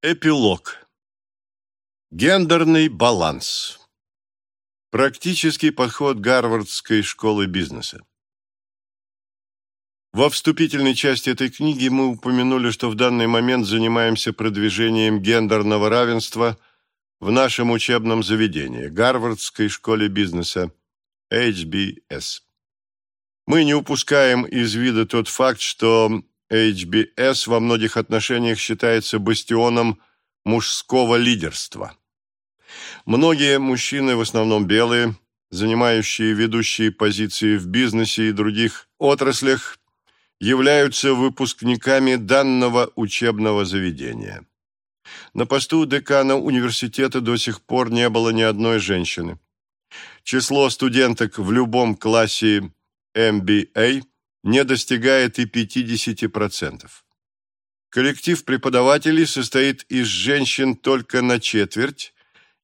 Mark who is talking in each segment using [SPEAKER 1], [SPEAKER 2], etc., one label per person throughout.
[SPEAKER 1] Эпилог. Гендерный баланс. Практический подход Гарвардской школы бизнеса. Во вступительной части этой книги мы упомянули, что в данный момент занимаемся продвижением гендерного равенства в нашем учебном заведении – Гарвардской школе бизнеса HBS. Мы не упускаем из вида тот факт, что HBS во многих отношениях считается бастионом мужского лидерства. Многие мужчины, в основном белые, занимающие ведущие позиции в бизнесе и других отраслях, являются выпускниками данного учебного заведения. На посту декана университета до сих пор не было ни одной женщины. Число студенток в любом классе MBA – не достигает и 50%. Коллектив преподавателей состоит из женщин только на четверть,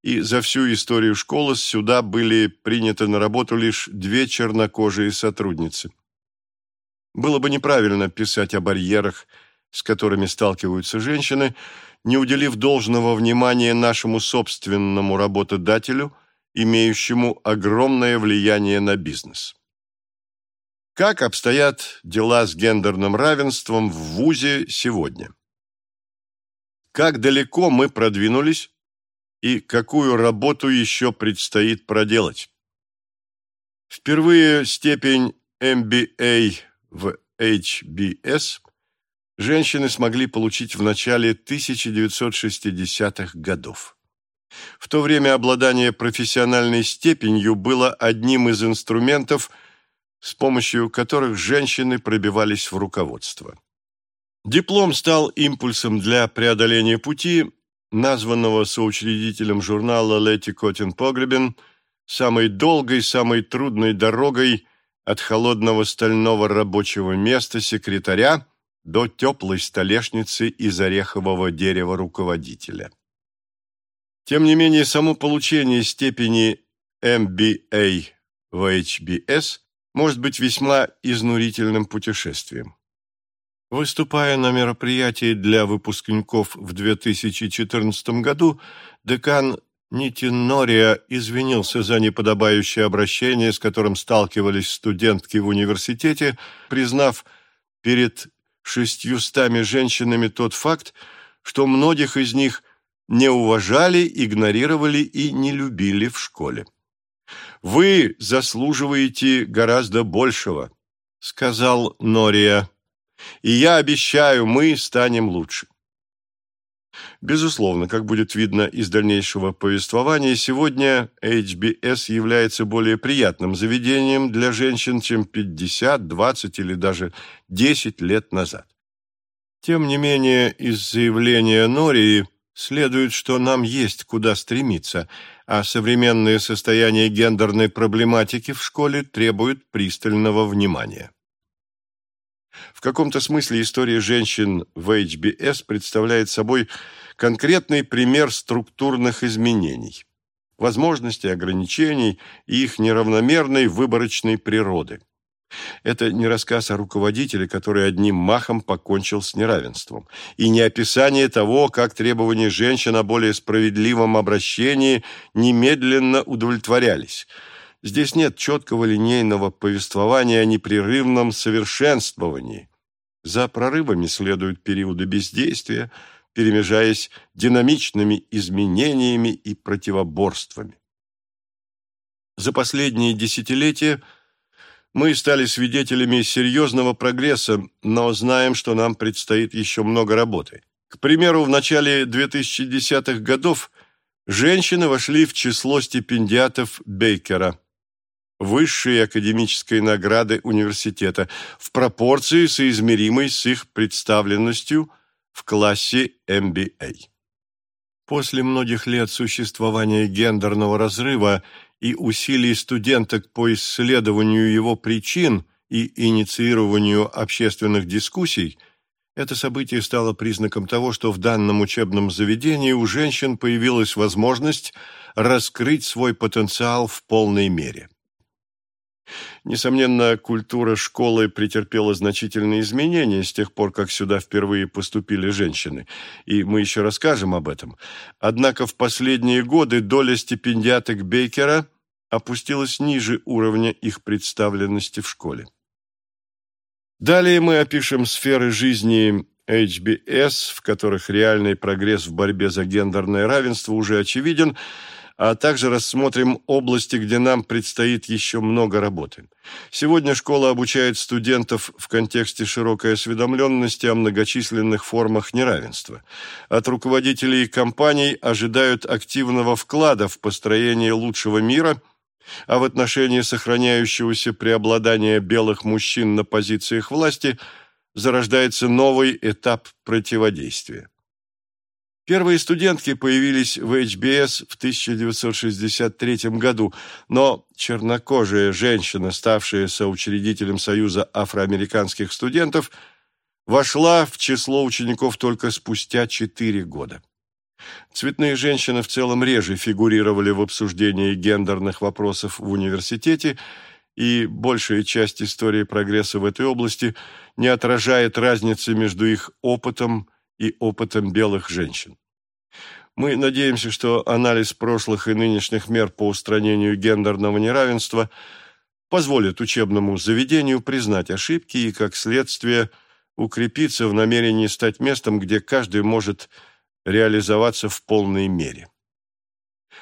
[SPEAKER 1] и за всю историю школы сюда были приняты на работу лишь две чернокожие сотрудницы. Было бы неправильно писать о барьерах, с которыми сталкиваются женщины, не уделив должного внимания нашему собственному работодателю, имеющему огромное влияние на бизнес. Как обстоят дела с гендерным равенством в ВУЗе сегодня? Как далеко мы продвинулись и какую работу еще предстоит проделать? Впервые степень MBA в HBS женщины смогли получить в начале 1960-х годов. В то время обладание профессиональной степенью было одним из инструментов – с помощью которых женщины пробивались в руководство. Диплом стал импульсом для преодоления пути, названного соучредителем журнала Летти Котин Погребен самой долгой, самой трудной дорогой от холодного стального рабочего места секретаря до теплой столешницы из орехового дерева руководителя. Тем не менее, само получение степени MBA в HBS может быть весьма изнурительным путешествием. Выступая на мероприятии для выпускников в 2014 году, декан Нитинория извинился за неподобающее обращение, с которым сталкивались студентки в университете, признав перед шестьюстами женщинами тот факт, что многих из них не уважали, игнорировали и не любили в школе. «Вы заслуживаете гораздо большего», — сказал Нория. «И я обещаю, мы станем лучше». Безусловно, как будет видно из дальнейшего повествования, сегодня HBS является более приятным заведением для женщин, чем 50, 20 или даже 10 лет назад. Тем не менее, из заявления Нории следует, что нам есть куда стремиться – а современное состояние гендерной проблематики в школе требует пристального внимания. В каком-то смысле история женщин в HBS представляет собой конкретный пример структурных изменений, возможностей, ограничений и их неравномерной выборочной природы. Это не рассказ о руководителе, который одним махом покончил с неравенством, и не описание того, как требования женщин о более справедливом обращении немедленно удовлетворялись. Здесь нет четкого линейного повествования о непрерывном совершенствовании. За прорывами следуют периоды бездействия, перемежаясь динамичными изменениями и противоборствами. За последние десятилетия – мы стали свидетелями серьезного прогресса, но знаем, что нам предстоит еще много работы. К примеру, в начале 2010-х годов женщины вошли в число стипендиатов Бейкера, высшей академической награды университета, в пропорции, соизмеримой с их представленностью в классе MBA. После многих лет существования гендерного разрыва и усилий студенток по исследованию его причин и инициированию общественных дискуссий, это событие стало признаком того, что в данном учебном заведении у женщин появилась возможность раскрыть свой потенциал в полной мере. Несомненно, культура школы претерпела значительные изменения с тех пор, как сюда впервые поступили женщины, и мы еще расскажем об этом. Однако в последние годы доля стипендиаток Бейкера опустилась ниже уровня их представленности в школе. Далее мы опишем сферы жизни HBS, в которых реальный прогресс в борьбе за гендерное равенство уже очевиден, а также рассмотрим области, где нам предстоит еще много работы. Сегодня школа обучает студентов в контексте широкой осведомленности о многочисленных формах неравенства. От руководителей компаний ожидают активного вклада в построение лучшего мира – а в отношении сохраняющегося преобладания белых мужчин на позициях власти зарождается новый этап противодействия. Первые студентки появились в HBS в 1963 году, но чернокожая женщина, ставшая соучредителем Союза афроамериканских студентов, вошла в число учеников только спустя четыре года. Цветные женщины в целом реже фигурировали в обсуждении гендерных вопросов в университете, и большая часть истории прогресса в этой области не отражает разницы между их опытом и опытом белых женщин. Мы надеемся, что анализ прошлых и нынешних мер по устранению гендерного неравенства позволит учебному заведению признать ошибки и, как следствие, укрепиться в намерении стать местом, где каждый может реализоваться в полной мере.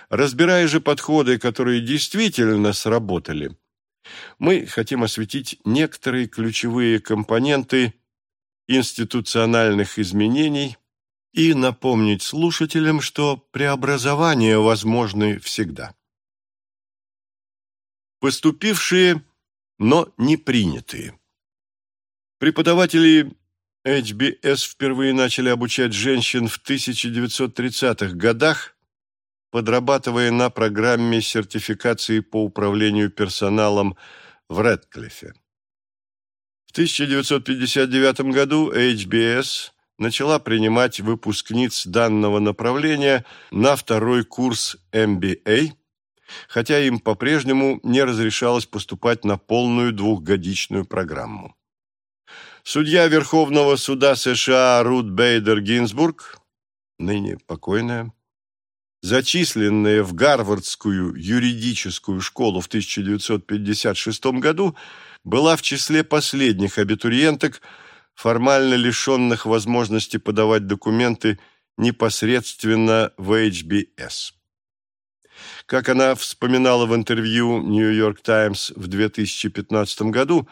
[SPEAKER 1] Разбирая же подходы, которые действительно сработали, мы хотим осветить некоторые ключевые компоненты институциональных изменений и напомнить слушателям, что преобразования возможны всегда. Поступившие, но не принятые. Преподаватели HBS впервые начали обучать женщин в 1930-х годах, подрабатывая на программе сертификации по управлению персоналом в Редклифе. В 1959 году HBS начала принимать выпускниц данного направления на второй курс MBA, хотя им по-прежнему не разрешалось поступать на полную двухгодичную программу. Судья Верховного суда США Рут Бейдер Гинзбург, ныне покойная, зачисленная в Гарвардскую юридическую школу в 1956 году, была в числе последних абитуриенток, формально лишенных возможности подавать документы непосредственно в HBS. Как она вспоминала в интервью «Нью-Йорк Таймс» в 2015 году,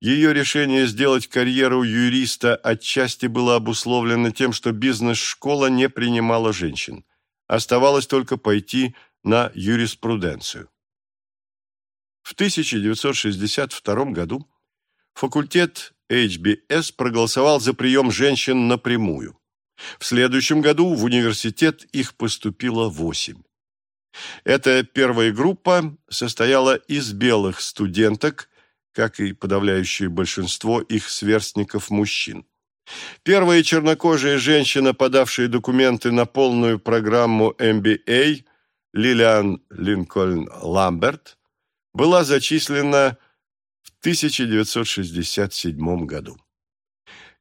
[SPEAKER 1] ее решение сделать карьеру юриста отчасти было обусловлено тем, что бизнес-школа не принимала женщин. Оставалось только пойти на юриспруденцию. В 1962 году факультет HBS проголосовал за прием женщин напрямую. В следующем году в университет их поступило восемь. Эта первая группа состояла из белых студенток, как и подавляющее большинство их сверстников-мужчин. Первая чернокожая женщина, подавшая документы на полную программу MBA, Лилиан Линкольн Ламберт, была зачислена в 1967 году.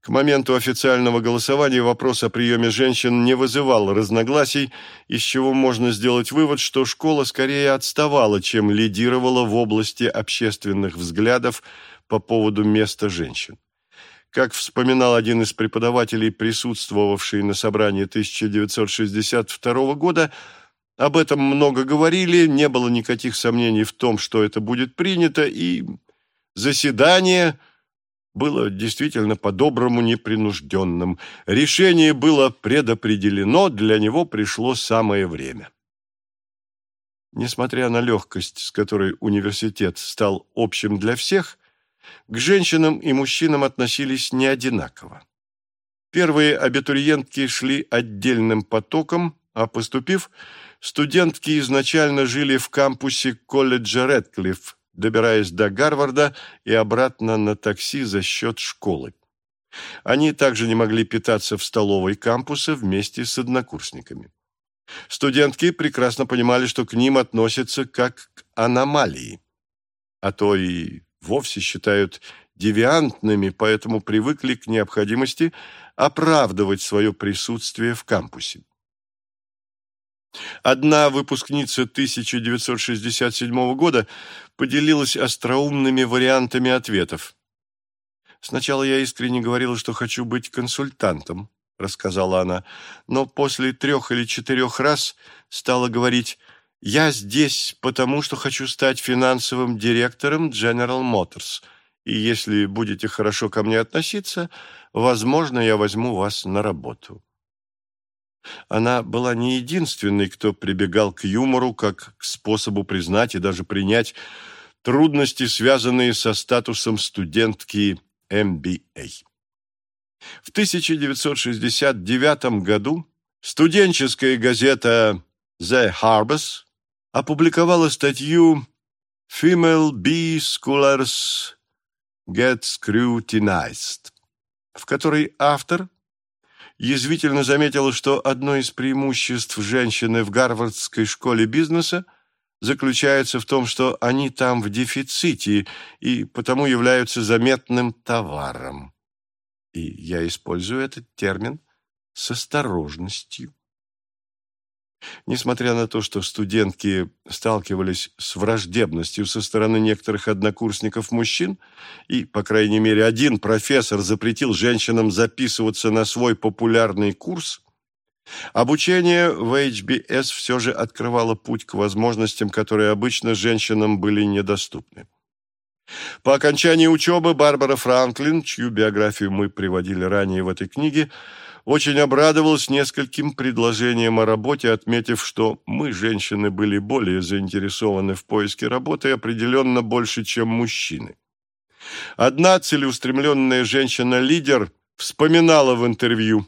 [SPEAKER 1] К моменту официального голосования вопрос о приеме женщин не вызывал разногласий, из чего можно сделать вывод, что школа скорее отставала, чем лидировала в области общественных взглядов по поводу места женщин. Как вспоминал один из преподавателей, присутствовавший на собрании 1962 года, об этом много говорили, не было никаких сомнений в том, что это будет принято, и заседание было действительно по-доброму непринужденным. Решение было предопределено, для него пришло самое время. Несмотря на легкость, с которой университет стал общим для всех, к женщинам и мужчинам относились не одинаково. Первые абитуриентки шли отдельным потоком, а поступив, студентки изначально жили в кампусе колледжа Редклифф, добираясь до Гарварда и обратно на такси за счет школы. Они также не могли питаться в столовой кампуса вместе с однокурсниками. Студентки прекрасно понимали, что к ним относятся как к аномалии. а то и вовсе считают девиантными, поэтому привыкли к необходимости оправдывать свое присутствие в кампусе. Одна выпускница 1967 года поделилась остроумными вариантами ответов. «Сначала я искренне говорила, что хочу быть консультантом», — рассказала она, «но после трех или четырех раз стала говорить, я здесь потому, что хочу стать финансовым директором General Motors, и если будете хорошо ко мне относиться, возможно, я возьму вас на работу». Она была не единственной, кто прибегал к юмору как к способу признать и даже принять трудности, связанные со статусом студентки MBA. В 1969 году студенческая газета The Harbors опубликовала статью «Female B Scholars Get Scrutinized», в которой автор язвительно заметила, что одно из преимуществ женщины в Гарвардской школе бизнеса заключается в том, что они там в дефиците и потому являются заметным товаром. И я использую этот термин с осторожностью. Несмотря на то, что студентки сталкивались с враждебностью со стороны некоторых однокурсников-мужчин, и, по крайней мере, один профессор запретил женщинам записываться на свой популярный курс, обучение в HBS все же открывало путь к возможностям, которые обычно женщинам были недоступны. По окончании учебы Барбара Франклин, чью биографию мы приводили ранее в этой книге, очень обрадовалась нескольким предложениям о работе, отметив, что мы, женщины, были более заинтересованы в поиске работы определенно больше, чем мужчины. Одна целеустремленная женщина-лидер вспоминала в интервью,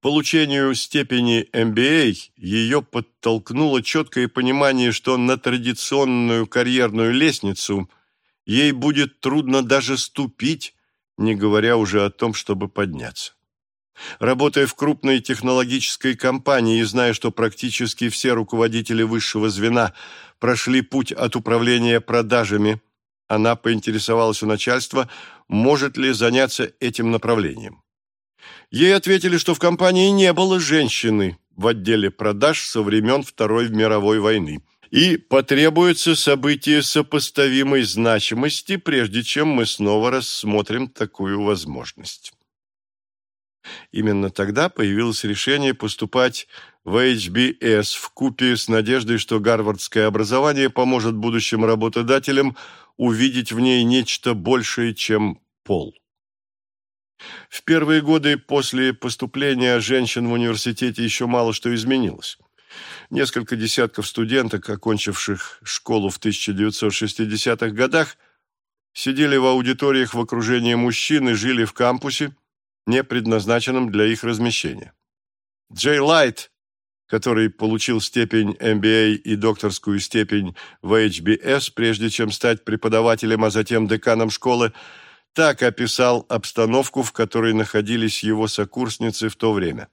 [SPEAKER 1] получению степени MBA ее подтолкнуло четкое понимание, что на традиционную карьерную лестницу ей будет трудно даже ступить, не говоря уже о том, чтобы подняться. Работая в крупной технологической компании и зная, что практически все руководители высшего звена прошли путь от управления продажами, она поинтересовалась у начальства, может ли заняться этим направлением. Ей ответили, что в компании не было женщины в отделе продаж со времен Второй мировой войны, и потребуется событие сопоставимой значимости, прежде чем мы снова рассмотрим такую возможность. Именно тогда появилось решение поступать в HBS в купе с надеждой, что гарвардское образование поможет будущим работодателям увидеть в ней нечто большее, чем пол. В первые годы после поступления женщин в университете еще мало что изменилось. Несколько десятков студенток, окончивших школу в 1960-х годах, сидели в аудиториях в окружении мужчин и жили в кампусе, не предназначенном для их размещения. Джей Лайт, который получил степень MBA и докторскую степень в HBS, прежде чем стать преподавателем, а затем деканом школы, так описал обстановку, в которой находились его сокурсницы в то время.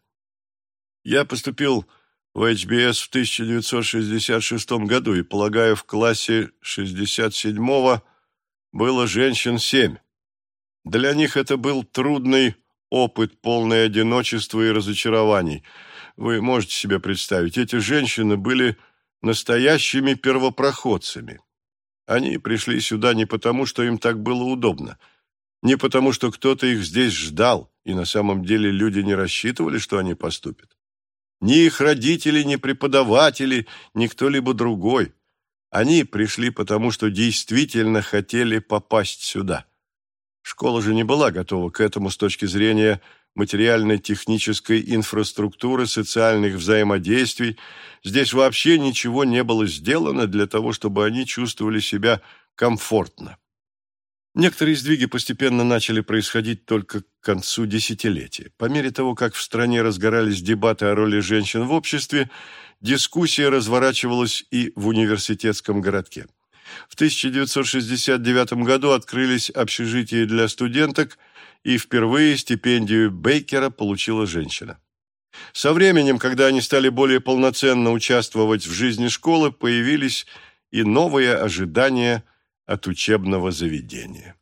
[SPEAKER 1] «Я поступил в HBS в 1966 году, и, полагаю, в классе 67-го было женщин семь. Для них это был трудный опыт, полный одиночества и разочарований. Вы можете себе представить, эти женщины были настоящими первопроходцами. Они пришли сюда не потому, что им так было удобно, не потому, что кто-то их здесь ждал, и на самом деле люди не рассчитывали, что они поступят. Ни их родители, ни преподаватели, ни кто-либо другой. Они пришли потому, что действительно хотели попасть сюда. Школа же не была готова к этому с точки зрения материально-технической инфраструктуры, социальных взаимодействий. Здесь вообще ничего не было сделано для того, чтобы они чувствовали себя комфортно. Некоторые сдвиги постепенно начали происходить только к концу десятилетия. По мере того, как в стране разгорались дебаты о роли женщин в обществе, дискуссия разворачивалась и в университетском городке. В 1969 году открылись общежития для студенток, и впервые стипендию Бейкера получила женщина. Со временем, когда они стали более полноценно участвовать в жизни школы, появились и новые ожидания от учебного заведения.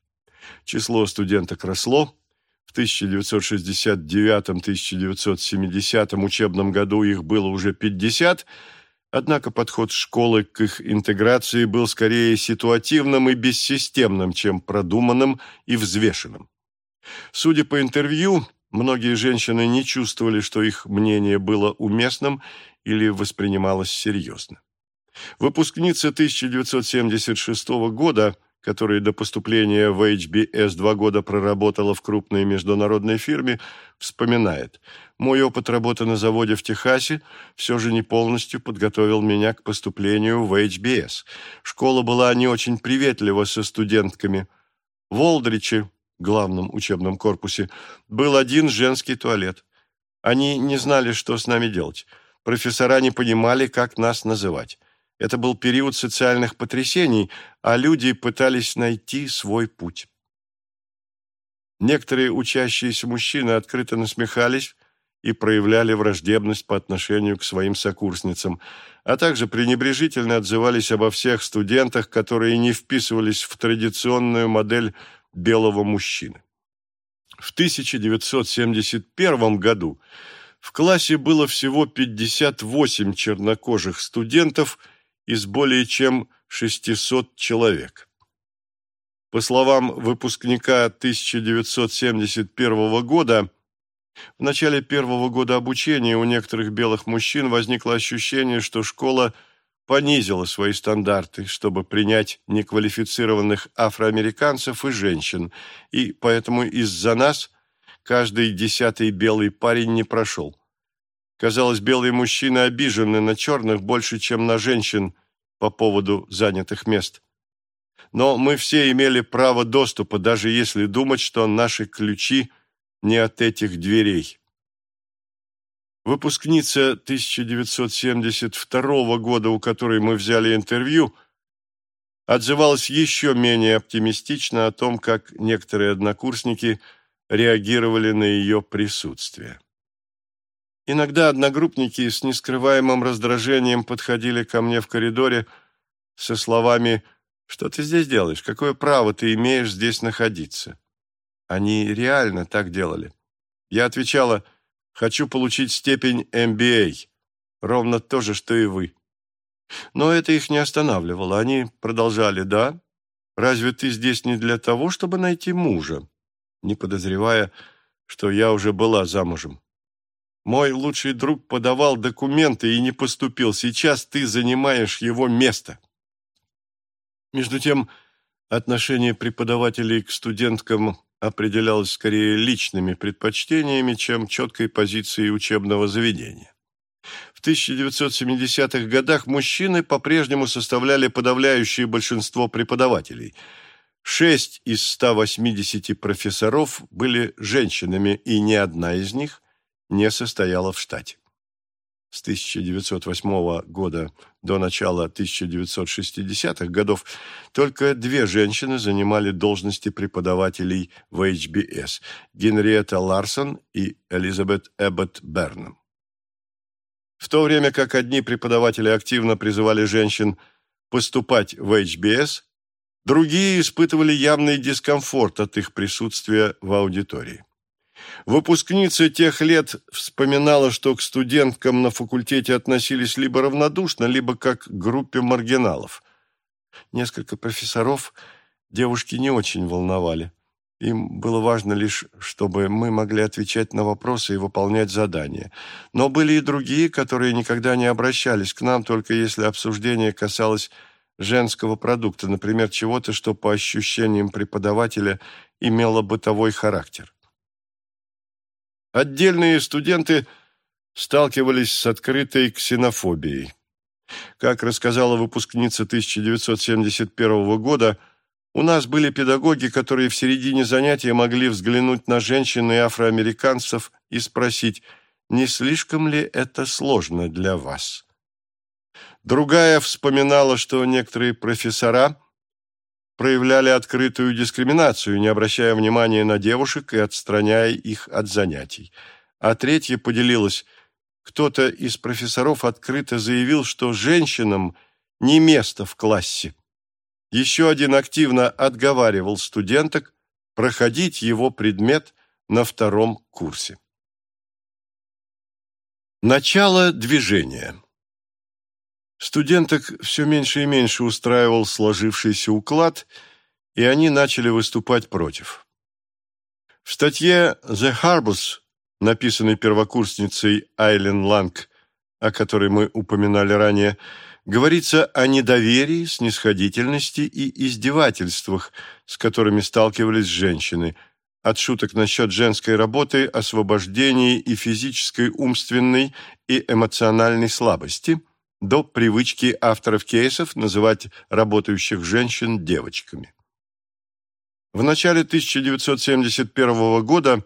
[SPEAKER 1] Число студенток росло. В 1969-1970 учебном году их было уже 50, однако подход школы к их интеграции был скорее ситуативным и бессистемным, чем продуманным и взвешенным. Судя по интервью, многие женщины не чувствовали, что их мнение было уместным или воспринималось серьезно. Выпускница 1976 года, которая до поступления в HBS два года проработала в крупной международной фирме, вспоминает, «Мой опыт работы на заводе в Техасе все же не полностью подготовил меня к поступлению в HBS. Школа была не очень приветлива со студентками. В Олдриче, главном учебном корпусе, был один женский туалет. Они не знали, что с нами делать. Профессора не понимали, как нас называть. Это был период социальных потрясений, а люди пытались найти свой путь. Некоторые учащиеся мужчины открыто насмехались и проявляли враждебность по отношению к своим сокурсницам, а также пренебрежительно отзывались обо всех студентах, которые не вписывались в традиционную модель белого мужчины. В 1971 году в классе было всего 58 чернокожих студентов – из более чем 600 человек. По словам выпускника 1971 года, в начале первого года обучения у некоторых белых мужчин возникло ощущение, что школа понизила свои стандарты, чтобы принять неквалифицированных афроамериканцев и женщин, и поэтому из-за нас каждый десятый белый парень не прошел. Казалось, белые мужчины обижены на черных больше, чем на женщин по поводу занятых мест. Но мы все имели право доступа, даже если думать, что наши ключи не от этих дверей. Выпускница 1972 года, у которой мы взяли интервью, отзывалась еще менее оптимистично о том, как некоторые однокурсники реагировали на ее присутствие. Иногда одногруппники с нескрываемым раздражением подходили ко мне в коридоре со словами «Что ты здесь делаешь? Какое право ты имеешь здесь находиться?» Они реально так делали. Я отвечала «Хочу получить степень MBA». Ровно то же, что и вы. Но это их не останавливало. Они продолжали «Да? Разве ты здесь не для того, чтобы найти мужа?» Не подозревая, что я уже была замужем. Мой лучший друг подавал документы и не поступил. Сейчас ты занимаешь его место. Между тем, отношение преподавателей к студенткам определялось скорее личными предпочтениями, чем четкой позицией учебного заведения. В 1970-х годах мужчины по-прежнему составляли подавляющее большинство преподавателей. Шесть из 180 профессоров были женщинами, и ни одна из них не состояла в штате. С 1908 года до начала 1960-х годов только две женщины занимали должности преподавателей в HBS – Генриетта Ларсон и Элизабет Эббот Берном. В то время как одни преподаватели активно призывали женщин поступать в HBS, другие испытывали явный дискомфорт от их присутствия в аудитории. Выпускница тех лет вспоминала, что к студенткам на факультете относились либо равнодушно, либо как к группе маргиналов. Несколько профессоров девушки не очень волновали. Им было важно лишь, чтобы мы могли отвечать на вопросы и выполнять задания. Но были и другие, которые никогда не обращались к нам, только если обсуждение касалось женского продукта, например, чего-то, что по ощущениям преподавателя имело бытовой характер. Отдельные студенты сталкивались с открытой ксенофобией. Как рассказала выпускница 1971 года, у нас были педагоги, которые в середине занятия могли взглянуть на женщин и афроамериканцев и спросить, не слишком ли это сложно для вас. Другая вспоминала, что некоторые профессора проявляли открытую дискриминацию, не обращая внимания на девушек и отстраняя их от занятий. А третья поделилась, кто-то из профессоров открыто заявил, что женщинам не место в классе. еще один активно отговаривал студенток проходить его предмет на втором курсе. Начало движения Студенток все меньше и меньше устраивал сложившийся уклад, и они начали выступать против. В статье «The Harbors», написанной первокурсницей Айлен Ланг, о которой мы упоминали ранее, говорится о недоверии, снисходительности и издевательствах, с которыми сталкивались женщины, от шуток насчет женской работы, освобождении и физической, умственной и эмоциональной слабости – до привычки авторов кейсов называть работающих женщин девочками. В начале 1971 года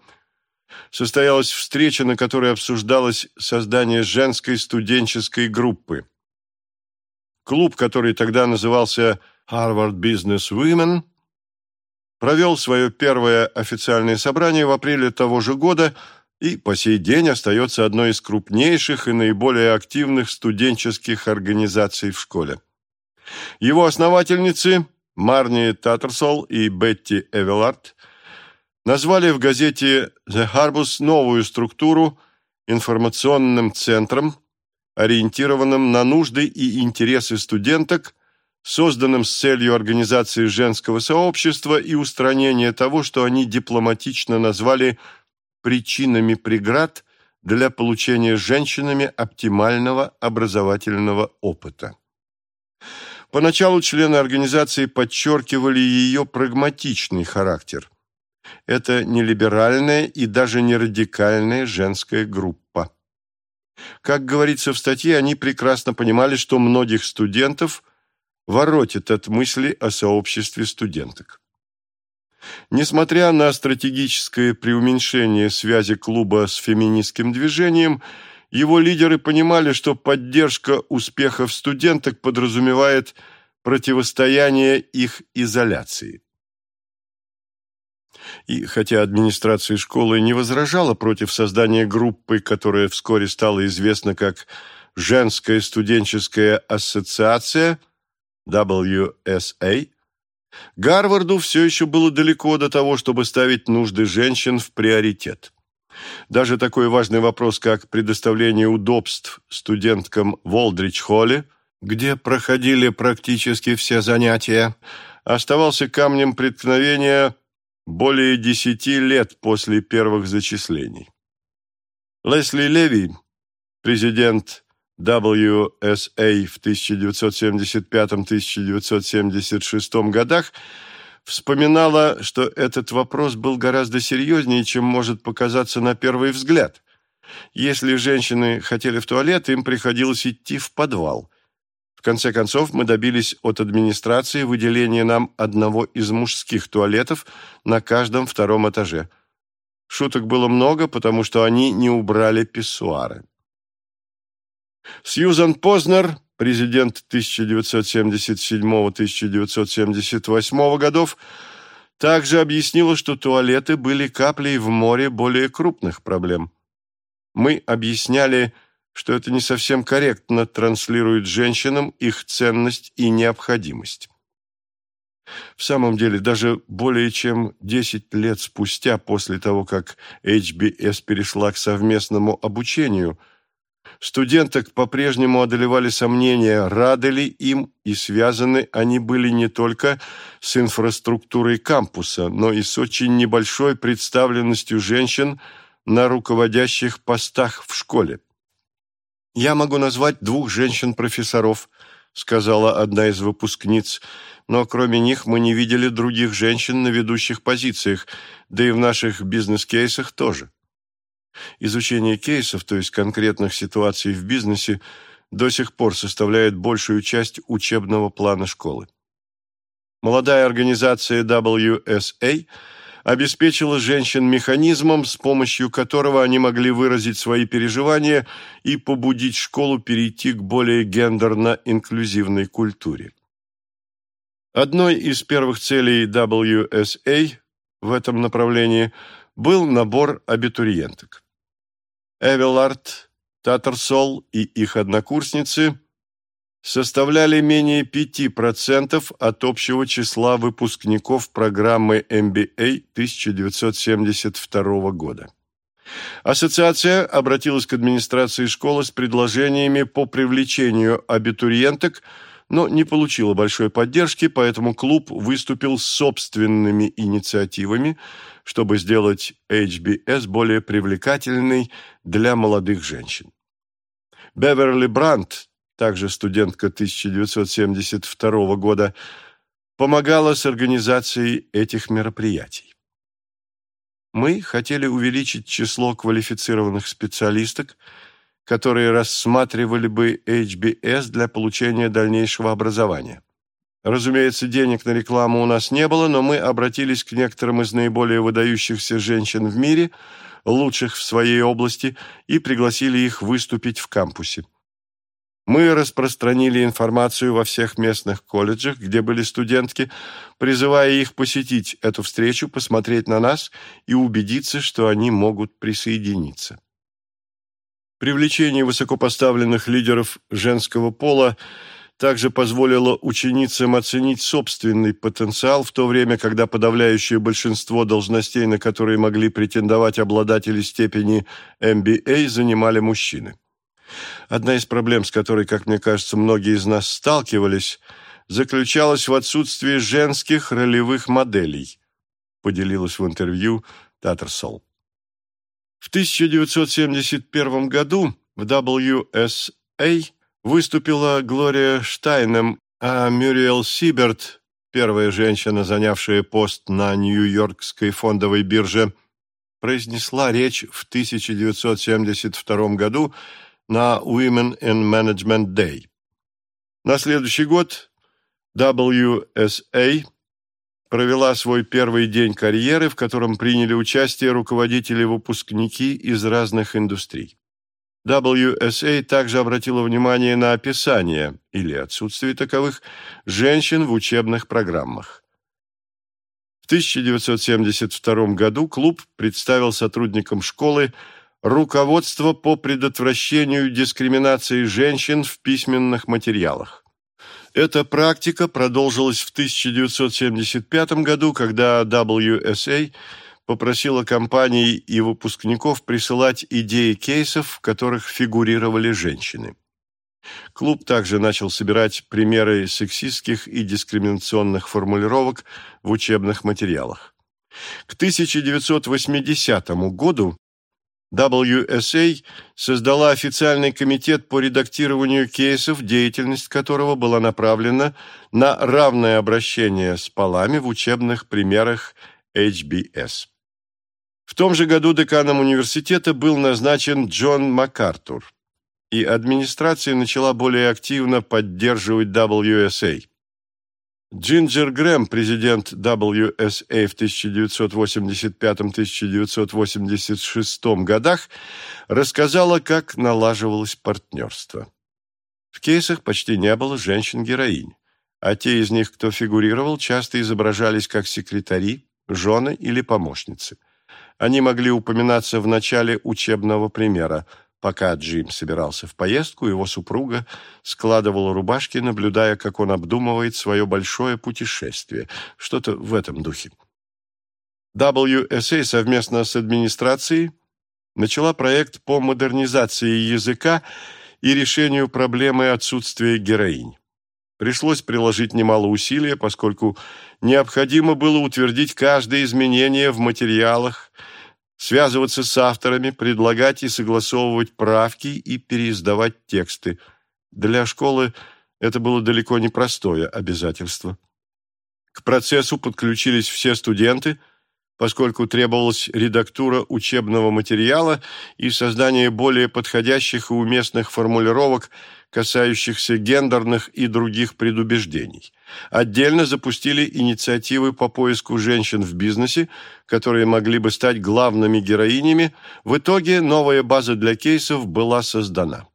[SPEAKER 1] состоялась встреча, на которой обсуждалось создание женской студенческой группы. Клуб, который тогда назывался Harvard Business Women, провел свое первое официальное собрание в апреле того же года – и по сей день остается одной из крупнейших и наиболее активных студенческих организаций в школе. Его основательницы Марни Таттерсол и Бетти Эвелард назвали в газете «The Harbus» новую структуру информационным центром, ориентированным на нужды и интересы студенток, созданным с целью организации женского сообщества и устранения того, что они дипломатично назвали причинами преград для получения женщинами оптимального образовательного опыта. Поначалу члены организации подчеркивали ее прагматичный характер. Это не либеральная и даже не радикальная женская группа. Как говорится в статье, они прекрасно понимали, что многих студентов воротит от мысли о сообществе студенток. Несмотря на стратегическое преуменьшение связи клуба с феминистским движением, его лидеры понимали, что поддержка успехов студенток подразумевает противостояние их изоляции. И хотя администрация школы не возражала против создания группы, которая вскоре стала известна как «Женская студенческая ассоциация» WSA, Гарварду все еще было далеко до того, чтобы ставить нужды женщин в приоритет. Даже такой важный вопрос, как предоставление удобств студенткам в Олдрич-холле, где проходили практически все занятия, оставался камнем преткновения более десяти лет после первых зачислений. Лесли Леви, президент WSA в 1975-1976 годах, вспоминала, что этот вопрос был гораздо серьезнее, чем может показаться на первый взгляд. Если женщины хотели в туалет, им приходилось идти в подвал. В конце концов, мы добились от администрации выделения нам одного из мужских туалетов на каждом втором этаже. Шуток было много, потому что они не убрали писсуары. Сьюзан Познер, президент 1977-1978 годов, также объяснила, что туалеты были каплей в море более крупных проблем. Мы объясняли, что это не совсем корректно транслирует женщинам их ценность и необходимость. В самом деле, даже более чем 10 лет спустя после того, как HBS перешла к совместному обучению – Студенток по-прежнему одолевали сомнения, рады ли им, и связаны они были не только с инфраструктурой кампуса, но и с очень небольшой представленностью женщин на руководящих постах в школе. «Я могу назвать двух женщин-профессоров», — сказала одна из выпускниц, «но кроме них мы не видели других женщин на ведущих позициях, да и в наших бизнес-кейсах тоже». Изучение кейсов, то есть конкретных ситуаций в бизнесе, до сих пор составляет большую часть учебного плана школы. Молодая организация WSA обеспечила женщин механизмом, с помощью которого они могли выразить свои переживания и побудить школу перейти к более гендерно-инклюзивной культуре. Одной из первых целей WSA в этом направлении – был набор абитуриенток. Эвелард, Татарсол и их однокурсницы составляли менее 5% от общего числа выпускников программы MBA 1972 года. Ассоциация обратилась к администрации школы с предложениями по привлечению абитуриенток, но не получила большой поддержки, поэтому клуб выступил с собственными инициативами, чтобы сделать HBS более привлекательной для молодых женщин. Беверли Брандт, также студентка 1972 года, помогала с организацией этих мероприятий. Мы хотели увеличить число квалифицированных специалисток, которые рассматривали бы HBS для получения дальнейшего образования. Разумеется, денег на рекламу у нас не было, но мы обратились к некоторым из наиболее выдающихся женщин в мире, лучших в своей области, и пригласили их выступить в кампусе. Мы распространили информацию во всех местных колледжах, где были студентки, призывая их посетить эту встречу, посмотреть на нас и убедиться, что они могут присоединиться. Привлечение высокопоставленных лидеров женского пола также позволило ученицам оценить собственный потенциал в то время, когда подавляющее большинство должностей, на которые могли претендовать обладатели степени MBA, занимали мужчины. Одна из проблем, с которой, как мне кажется, многие из нас сталкивались, заключалась в отсутствии женских ролевых моделей, поделилась в интервью Таттерсол. В 1971 году в WSA выступила Глория Штайнем, а Мюриэл Сиберт, первая женщина, занявшая пост на Нью-Йоркской фондовой бирже, произнесла речь в 1972 году на Women in Management Day. На следующий год WSA провела свой первый день карьеры, в котором приняли участие руководители-выпускники из разных индустрий. WSA также обратила внимание на описание, или отсутствие таковых, женщин в учебных программах. В 1972 году клуб представил сотрудникам школы руководство по предотвращению дискриминации женщин в письменных материалах. Эта практика продолжилась в 1975 году, когда WSA попросила компании и выпускников присылать идеи кейсов, в которых фигурировали женщины. Клуб также начал собирать примеры сексистских и дискриминационных формулировок в учебных материалах. К 1980 году WSA создала официальный комитет по редактированию кейсов, деятельность которого была направлена на равное обращение с полами в учебных примерах HBS. В том же году деканом университета был назначен Джон МакАртур, и администрация начала более активно поддерживать WSA. Джинджер Грэм, президент WSA в 1985-1986 годах, рассказала, как налаживалось партнерство. В кейсах почти не было женщин-героинь, а те из них, кто фигурировал, часто изображались как секретари, жены или помощницы. Они могли упоминаться в начале учебного примера – Пока Джим собирался в поездку, его супруга складывала рубашки, наблюдая, как он обдумывает свое большое путешествие. Что-то в этом духе. WSA совместно с администрацией начала проект по модернизации языка и решению проблемы отсутствия героинь. Пришлось приложить немало усилий, поскольку необходимо было утвердить каждое изменение в материалах, связываться с авторами, предлагать и согласовывать правки и переиздавать тексты. Для школы это было далеко не простое обязательство. К процессу подключились все студенты, поскольку требовалась редактура учебного материала и создание более подходящих и уместных формулировок – касающихся гендерных и других предубеждений. Отдельно запустили инициативы по поиску женщин в бизнесе, которые могли бы стать главными героинями. В итоге новая база для кейсов была создана.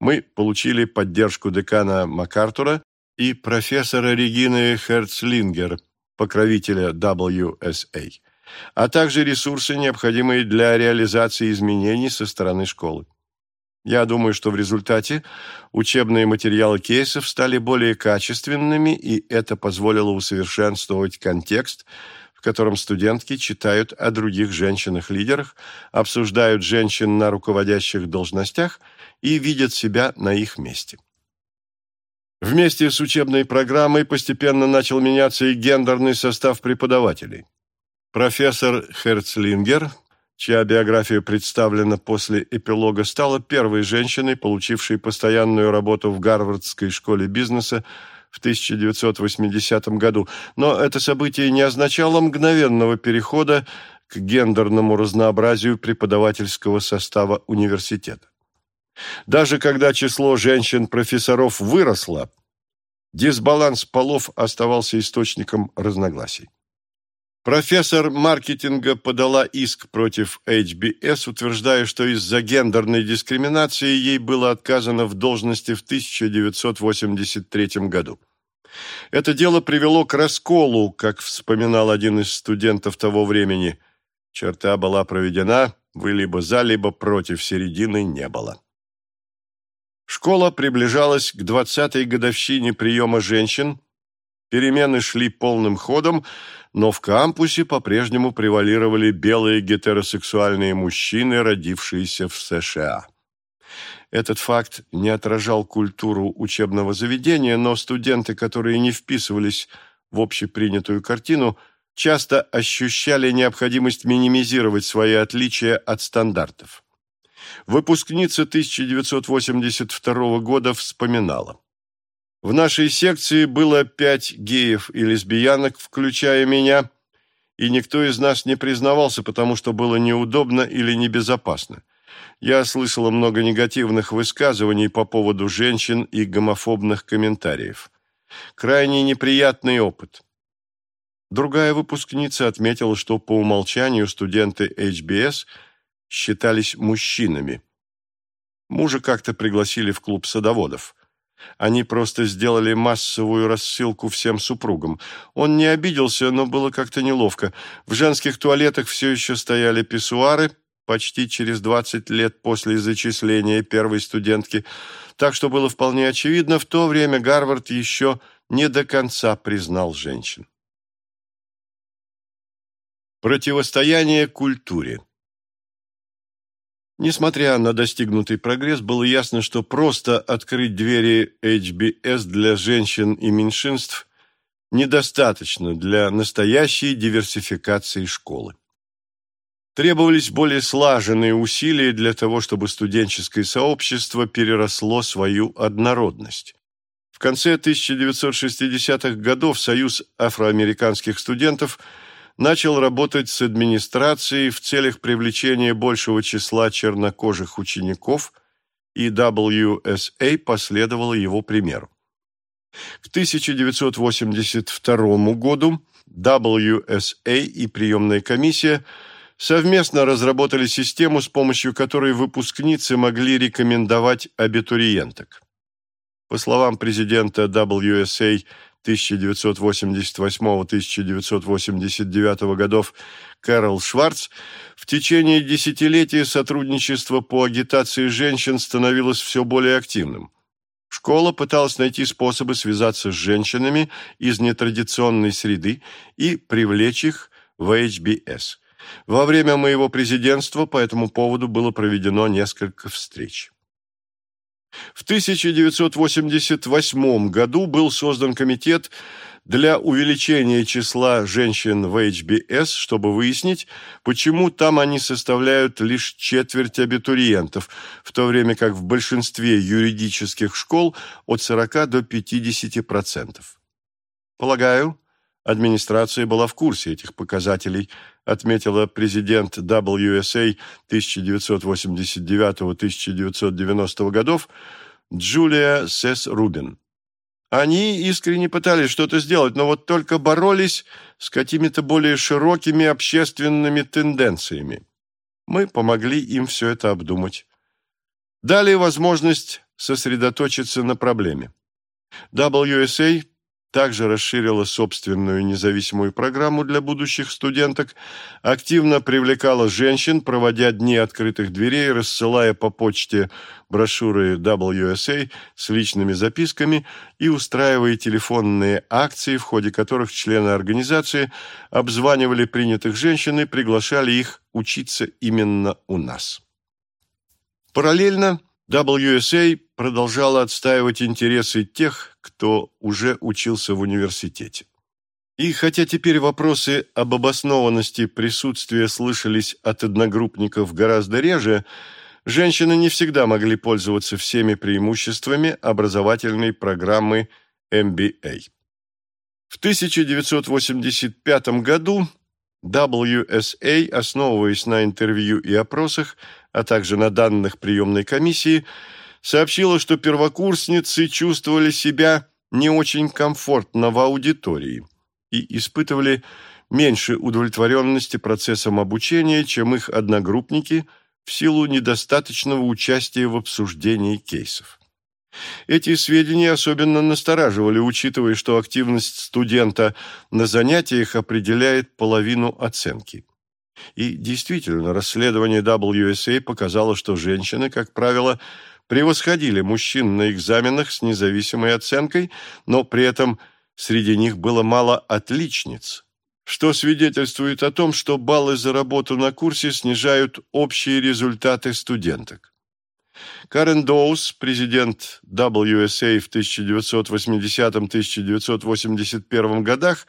[SPEAKER 1] Мы получили поддержку декана МакАртура и профессора Регины Херцлингер, покровителя WSA, а также ресурсы, необходимые для реализации изменений со стороны школы. Я думаю, что в результате учебные материалы кейсов стали более качественными, и это позволило усовершенствовать контекст, в котором студентки читают о других женщинах-лидерах, обсуждают женщин на руководящих должностях и видят себя на их месте. Вместе с учебной программой постепенно начал меняться и гендерный состав преподавателей. Профессор Херцлингер чья биография представлена после эпилога, стала первой женщиной, получившей постоянную работу в Гарвардской школе бизнеса в 1980 году. Но это событие не означало мгновенного перехода к гендерному разнообразию преподавательского состава университета. Даже когда число женщин-профессоров выросло, дисбаланс полов оставался источником разногласий. Профессор маркетинга подала иск против HBS, утверждая, что из-за гендерной дискриминации ей было отказано в должности в 1983 году. Это дело привело к расколу, как вспоминал один из студентов того времени. Черта была проведена, вы либо за, либо против, середины не было. Школа приближалась к 20-й годовщине приема женщин, перемены шли полным ходом, но в кампусе по-прежнему превалировали белые гетеросексуальные мужчины, родившиеся в США. Этот факт не отражал культуру учебного заведения, но студенты, которые не вписывались в общепринятую картину, часто ощущали необходимость минимизировать свои отличия от стандартов. Выпускница 1982 года вспоминала. В нашей секции было пять геев и лесбиянок, включая меня, и никто из нас не признавался, потому что было неудобно или небезопасно. Я слышала много негативных высказываний по поводу женщин и гомофобных комментариев. Крайне неприятный опыт. Другая выпускница отметила, что по умолчанию студенты HBS считались мужчинами. Мужа как-то пригласили в клуб садоводов. Они просто сделали массовую рассылку всем супругам. Он не обиделся, но было как-то неловко. В женских туалетах все еще стояли писсуары, почти через 20 лет после зачисления первой студентки, так что было вполне очевидно, в то время Гарвард еще не до конца признал женщин. Противостояние культуре Несмотря на достигнутый прогресс, было ясно, что просто открыть двери HBS для женщин и меньшинств недостаточно для настоящей диверсификации школы. Требовались более слаженные усилия для того, чтобы студенческое сообщество переросло свою однородность. В конце 1960-х годов Союз афроамериканских студентов – начал работать с администрацией в целях привлечения большего числа чернокожих учеников, и WSA последовала его примеру. К 1982 году WSA и приемная комиссия совместно разработали систему, с помощью которой выпускницы могли рекомендовать абитуриенток. По словам президента WSA 1988-1989 годов Кэрол Шварц, в течение десятилетия сотрудничество по агитации женщин становилось все более активным. Школа пыталась найти способы связаться с женщинами из нетрадиционной среды и привлечь их в HBS. Во время моего президентства по этому поводу было проведено несколько встреч. В 1988 году был создан комитет для увеличения числа женщин в HBS, чтобы выяснить, почему там они составляют лишь четверть абитуриентов, в то время как в большинстве юридических школ от 40 до 50%. Полагаю, Администрация была в курсе этих показателей, отметила президент WSA 1989-1990 годов Джулия Сес Рубин. Они искренне пытались что-то сделать, но вот только боролись с какими-то более широкими общественными тенденциями. Мы помогли им все это обдумать. Дали возможность сосредоточиться на проблеме. WSA также расширила собственную независимую программу для будущих студенток, активно привлекала женщин, проводя дни открытых дверей, рассылая по почте брошюры WSA с личными записками и устраивая телефонные акции, в ходе которых члены организации обзванивали принятых женщин и приглашали их учиться именно у нас. Параллельно WSA продолжала отстаивать интересы тех, кто уже учился в университете. И хотя теперь вопросы об обоснованности присутствия слышались от одногруппников гораздо реже, женщины не всегда могли пользоваться всеми преимуществами образовательной программы MBA. В 1985 году WSA, основываясь на интервью и опросах, а также на данных приемной комиссии, сообщила, что первокурсницы чувствовали себя не очень комфортно в аудитории и испытывали меньше удовлетворенности процессом обучения, чем их одногруппники в силу недостаточного участия в обсуждении кейсов. Эти сведения особенно настораживали, учитывая, что активность студента на занятиях определяет половину оценки. И действительно, расследование WSA показало, что женщины, как правило, превосходили мужчин на экзаменах с независимой оценкой, но при этом среди них было мало отличниц, что свидетельствует о том, что баллы за работу на курсе снижают общие результаты студенток. Карен Доус, президент WSA в 1980-1981 годах,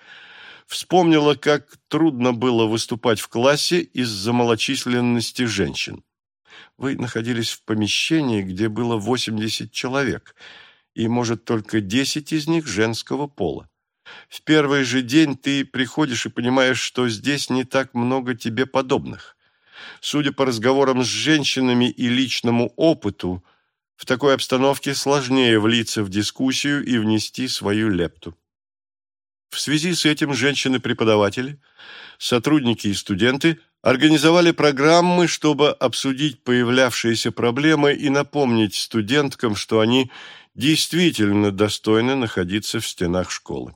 [SPEAKER 1] вспомнила, как трудно было выступать в классе из-за малочисленности женщин. Вы находились в помещении, где было 80 человек, и, может, только 10 из них женского пола. В первый же день ты приходишь и понимаешь, что здесь не так много тебе подобных. Судя по разговорам с женщинами и личному опыту, в такой обстановке сложнее влиться в дискуссию и внести свою лепту. В связи с этим женщины-преподаватели, сотрудники и студенты организовали программы, чтобы обсудить появлявшиеся проблемы и напомнить студенткам, что они действительно достойны находиться в стенах школы.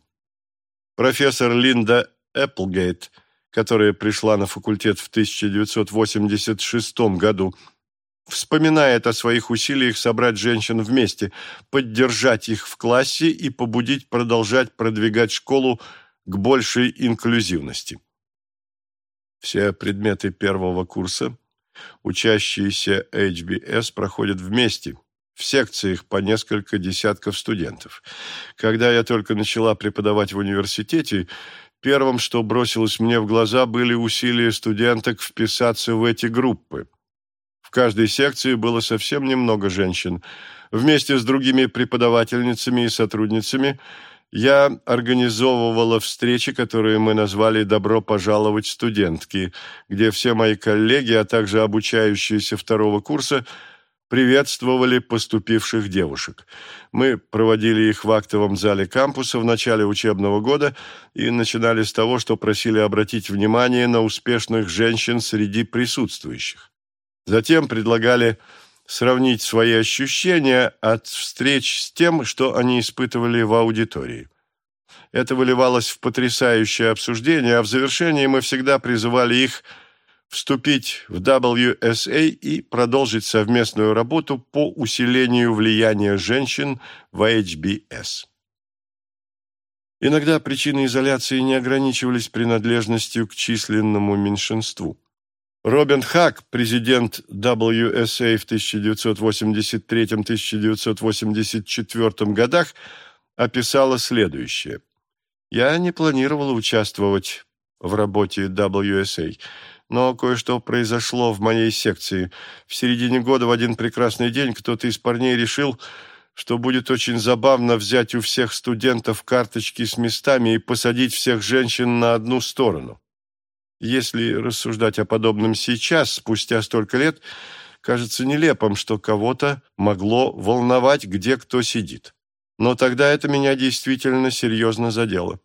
[SPEAKER 1] Профессор Линда Эпплгейт, которая пришла на факультет в 1986 году, вспоминает о своих усилиях собрать женщин вместе, поддержать их в классе и побудить продолжать продвигать школу к большей инклюзивности. Все предметы первого курса учащиеся HBS проходят вместе, в секциях по несколько десятков студентов. Когда я только начала преподавать в университете, первым, что бросилось мне в глаза, были усилия студенток вписаться в эти группы каждой секции было совсем немного женщин. Вместе с другими преподавательницами и сотрудницами я организовывала встречи, которые мы назвали «Добро пожаловать, студентки», где все мои коллеги, а также обучающиеся второго курса, приветствовали поступивших девушек. Мы проводили их в актовом зале кампуса в начале учебного года и начинали с того, что просили обратить внимание на успешных женщин среди присутствующих. Затем предлагали сравнить свои ощущения от встреч с тем, что они испытывали в аудитории. Это выливалось в потрясающее обсуждение, а в завершении мы всегда призывали их вступить в WSA и продолжить совместную работу по усилению влияния женщин в HBS. Иногда причины изоляции не ограничивались принадлежностью к численному меньшинству. Робин Хак, президент WSA в 1983-1984 годах, описала следующее. «Я не планировала участвовать в работе WSA, но кое-что произошло в моей секции. В середине года в один прекрасный день кто-то из парней решил, что будет очень забавно взять у всех студентов карточки с местами и посадить всех женщин на одну сторону. Если рассуждать о подобном сейчас, спустя столько лет, кажется нелепым, что кого-то могло волновать, где кто сидит. Но тогда это меня действительно серьезно задело.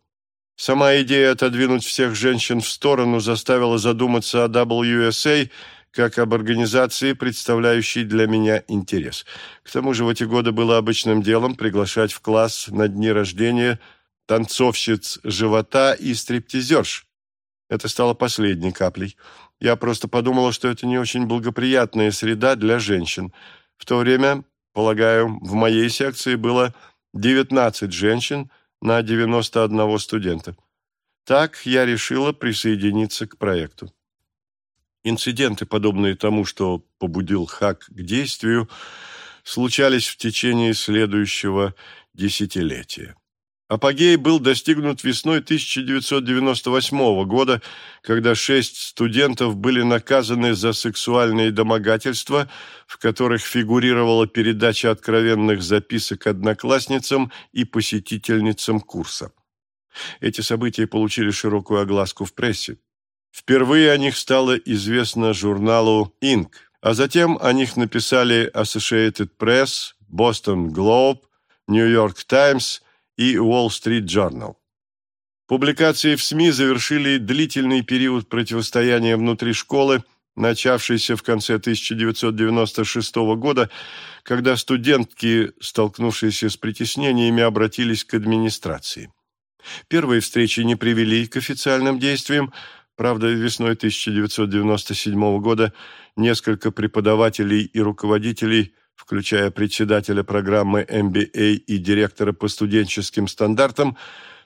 [SPEAKER 1] Сама идея отодвинуть всех женщин в сторону заставила задуматься о WSA как об организации, представляющей для меня интерес. К тому же в эти годы было обычным делом приглашать в класс на дни рождения танцовщиц живота и стриптизерш. Это стало последней каплей. Я просто подумала, что это не очень благоприятная среда для женщин. В то время, полагаю, в моей секции было 19 женщин на 91 студента. Так я решила присоединиться к проекту. Инциденты, подобные тому, что побудил Хак к действию, случались в течение следующего десятилетия. Апогей был достигнут весной 1998 года, когда шесть студентов были наказаны за сексуальные домогательства, в которых фигурировала передача откровенных записок одноклассницам и посетительницам курса. Эти события получили широкую огласку в прессе. Впервые о них стало известно журналу Inc., а затем о них написали Associated Press, Boston Globe, New York Times и Wall Street Journal. Публикации в СМИ завершили длительный период противостояния внутри школы, начавшийся в конце 1996 года, когда студентки, столкнувшиеся с притеснениями, обратились к администрации. Первые встречи не привели к официальным действиям, правда, весной 1997 года несколько преподавателей и руководителей, включая председателя программы MBA и директора по студенческим стандартам,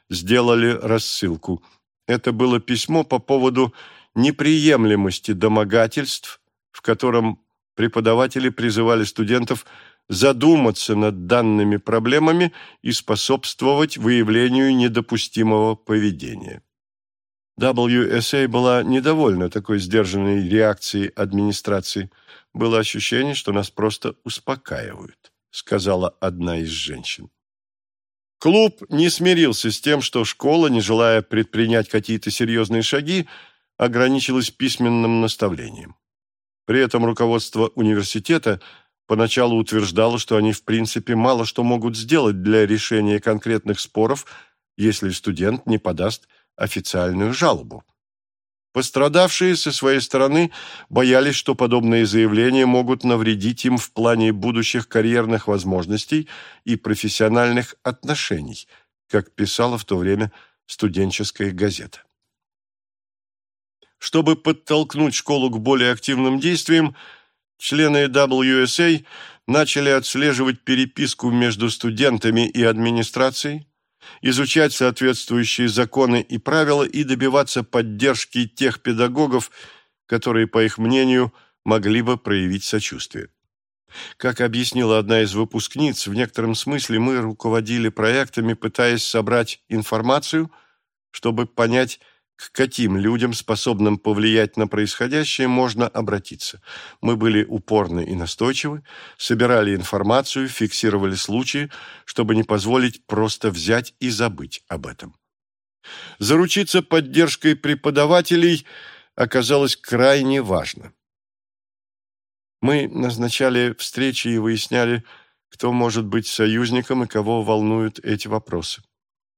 [SPEAKER 1] сделали рассылку. Это было письмо по поводу неприемлемости домогательств, в котором преподаватели призывали студентов задуматься над данными проблемами и способствовать выявлению недопустимого поведения. WSA была недовольна такой сдержанной реакцией администрации. Было ощущение, что нас просто успокаивают, сказала одна из женщин. Клуб не смирился с тем, что школа, не желая предпринять какие-то серьезные шаги, ограничилась письменным наставлением. При этом руководство университета поначалу утверждало, что они в принципе мало что могут сделать для решения конкретных споров, если студент не подаст официальную жалобу. Пострадавшие со своей стороны боялись, что подобные заявления могут навредить им в плане будущих карьерных возможностей и профессиональных отношений, как писала в то время студенческая газета. Чтобы подтолкнуть школу к более активным действиям, члены WSA начали отслеживать переписку между студентами и администрацией, изучать соответствующие законы и правила и добиваться поддержки тех педагогов, которые, по их мнению, могли бы проявить сочувствие. Как объяснила одна из выпускниц, в некотором смысле мы руководили проектами, пытаясь собрать информацию, чтобы понять, к каким людям, способным повлиять на происходящее, можно обратиться. Мы были упорны и настойчивы, собирали информацию, фиксировали случаи, чтобы не позволить просто взять и забыть об этом. Заручиться поддержкой преподавателей оказалось крайне важно. Мы назначали встречи и выясняли, кто может быть союзником и кого волнуют эти вопросы.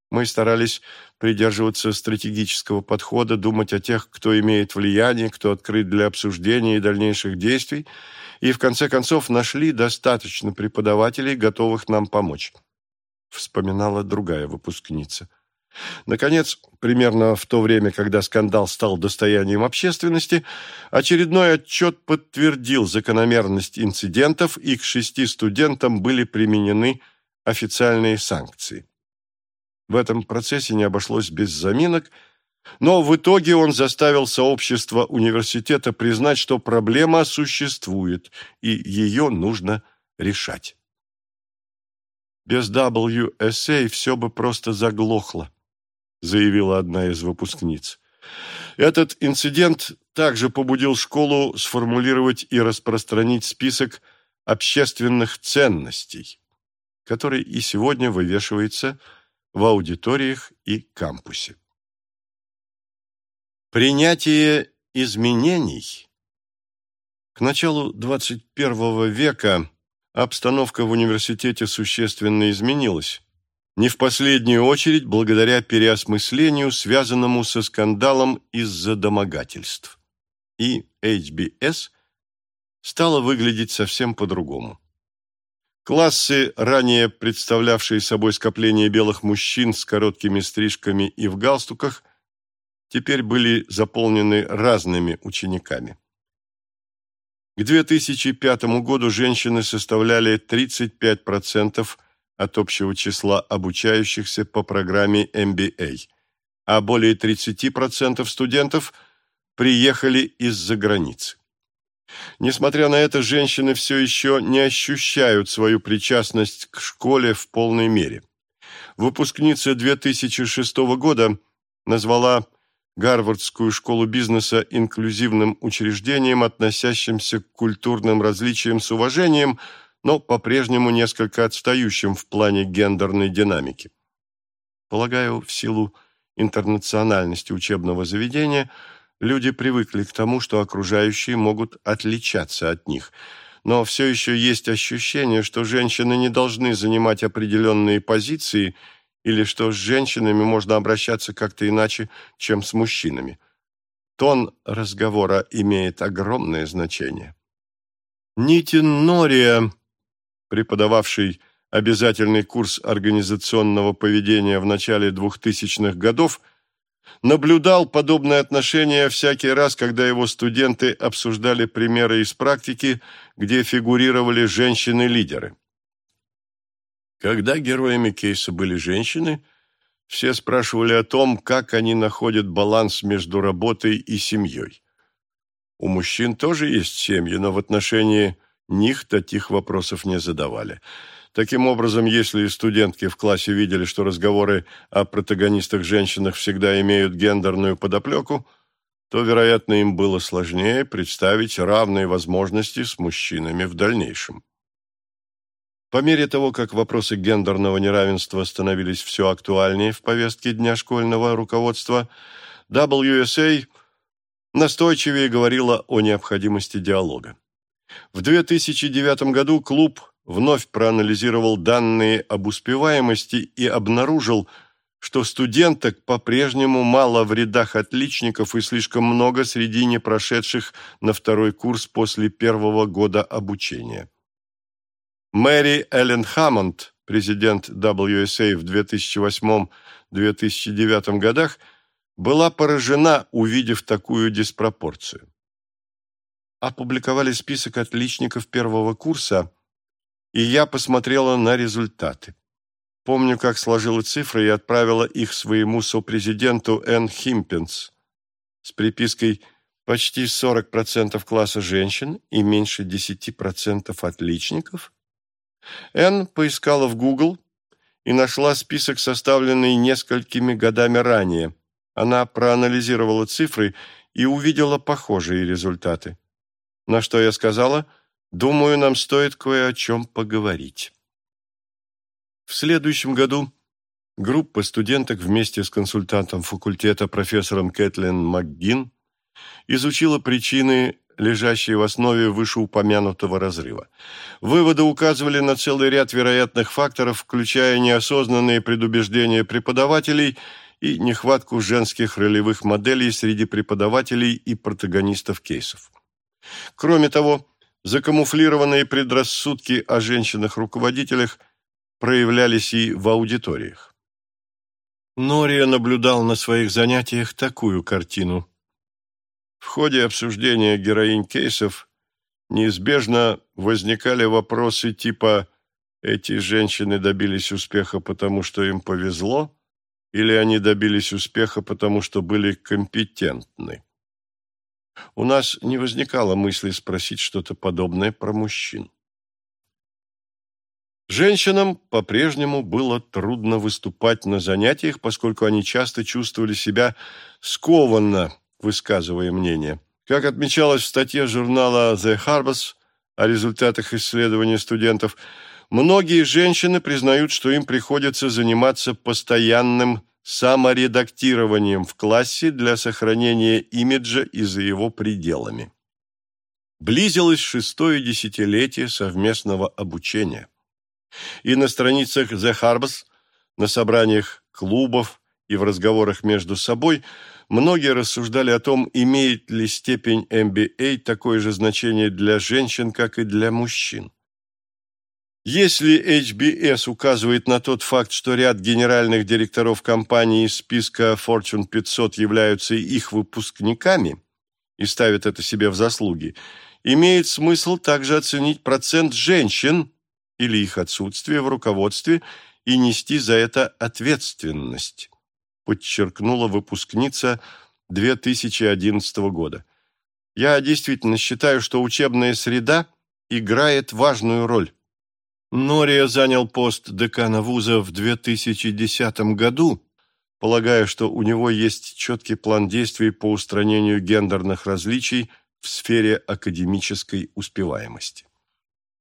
[SPEAKER 1] Мы старались придерживаться стратегического подхода, думать о тех, кто имеет влияние, кто открыт для обсуждения и дальнейших действий, и в конце концов нашли достаточно преподавателей, готовых нам помочь, вспоминала другая выпускница. Наконец, примерно в то время, когда скандал стал достоянием общественности, очередной отчет подтвердил закономерность инцидентов, и к шести студентам были применены официальные санкции. В этом процессе не обошлось без заминок, но в итоге он заставил сообщество университета признать, что проблема существует, и ее нужно решать. Без WSA все бы просто заглохло, заявила одна из выпускниц. Этот инцидент также побудил школу сформулировать и распространить список общественных ценностей, который и сегодня вывешивается в аудиториях и кампусе. Принятие изменений. К началу XXI века обстановка в университете существенно изменилась, не в последнюю очередь благодаря переосмыслению, связанному со скандалом из-за домогательств. И HBS стала выглядеть совсем по-другому. Классы, ранее представлявшие собой скопление белых мужчин с короткими стрижками и в галстуках, теперь были заполнены разными учениками. К 2005 году женщины составляли 35% от общего числа обучающихся по программе MBA, а более 30% студентов приехали из-за границы. Несмотря на это, женщины все еще не ощущают свою причастность к школе в полной мере. Выпускница 2006 года назвала Гарвардскую школу бизнеса инклюзивным учреждением, относящимся к культурным различиям с уважением, но по-прежнему несколько отстающим в плане гендерной динамики. Полагаю, в силу интернациональности учебного заведения – Люди привыкли к тому, что окружающие могут отличаться от них. Но все еще есть ощущение, что женщины не должны занимать определенные позиции или что с женщинами можно обращаться как-то иначе, чем с мужчинами. Тон разговора имеет огромное значение. Нитин Нория, преподававший обязательный курс организационного поведения в начале 2000-х годов, наблюдал подобное отношение всякий раз, когда его студенты обсуждали примеры из практики, где фигурировали женщины-лидеры. Когда героями кейса были женщины, все спрашивали о том, как они находят баланс между работой и семьей. У мужчин тоже есть семьи, но в отношении них таких вопросов не задавали – Таким образом, если студентки в классе видели, что разговоры о протагонистах-женщинах всегда имеют гендерную подоплеку, то, вероятно, им было сложнее представить равные возможности с мужчинами в дальнейшем. По мере того, как вопросы гендерного неравенства становились все актуальнее в повестке дня школьного руководства, WSA настойчивее говорила о необходимости диалога. В 2009 году клуб вновь проанализировал данные об успеваемости и обнаружил, что студенток по-прежнему мало в рядах отличников и слишком много среди не прошедших на второй курс после первого года обучения. Мэри Эллен Хаммонд, президент WSA в 2008-2009 годах, была поражена, увидев такую диспропорцию. Опубликовали список отличников первого курса – и я посмотрела на результаты. Помню, как сложила цифры и отправила их своему сопрезиденту Энн Химпенс с припиской «Почти 40% класса женщин и меньше 10% отличников». Энн поискала в Google и нашла список, составленный несколькими годами ранее. Она проанализировала цифры и увидела похожие результаты. На что я сказала – Думаю, нам стоит кое о чем поговорить. В следующем году группа студенток вместе с консультантом факультета профессором Кэтлин МакГин изучила причины, лежащие в основе вышеупомянутого разрыва. Выводы указывали на целый ряд вероятных факторов, включая неосознанные предубеждения преподавателей и нехватку женских ролевых моделей среди преподавателей и протагонистов кейсов. Кроме того, Закамуфлированные предрассудки о женщинах-руководителях проявлялись и в аудиториях. Нория наблюдал на своих занятиях такую картину. В ходе обсуждения героинь кейсов неизбежно возникали вопросы типа «эти женщины добились успеха, потому что им повезло?» или «они добились успеха, потому что были компетентны?» У нас не возникало мысли спросить что-то подобное про мужчин. Женщинам по-прежнему было трудно выступать на занятиях, поскольку они часто чувствовали себя скованно, высказывая мнение. Как отмечалось в статье журнала The Harvest о результатах исследования студентов, многие женщины признают, что им приходится заниматься постоянным саморедактированием в классе для сохранения имиджа и за его пределами. Близилось шестое десятилетие совместного обучения. И на страницах The Harbors, на собраниях клубов и в разговорах между собой многие рассуждали о том, имеет ли степень MBA такое же значение для женщин, как и для мужчин. Если HBS указывает на тот факт, что ряд генеральных директоров компаний из списка Fortune 500 являются их выпускниками и ставит это себе в заслуги, имеет смысл также оценить процент женщин или их отсутствие в руководстве и нести за это ответственность, подчеркнула выпускница 2011 года. Я действительно считаю, что учебная среда играет важную роль. Нория занял пост декана вуза в 2010 году, полагая, что у него есть четкий план действий по устранению гендерных различий в сфере академической успеваемости.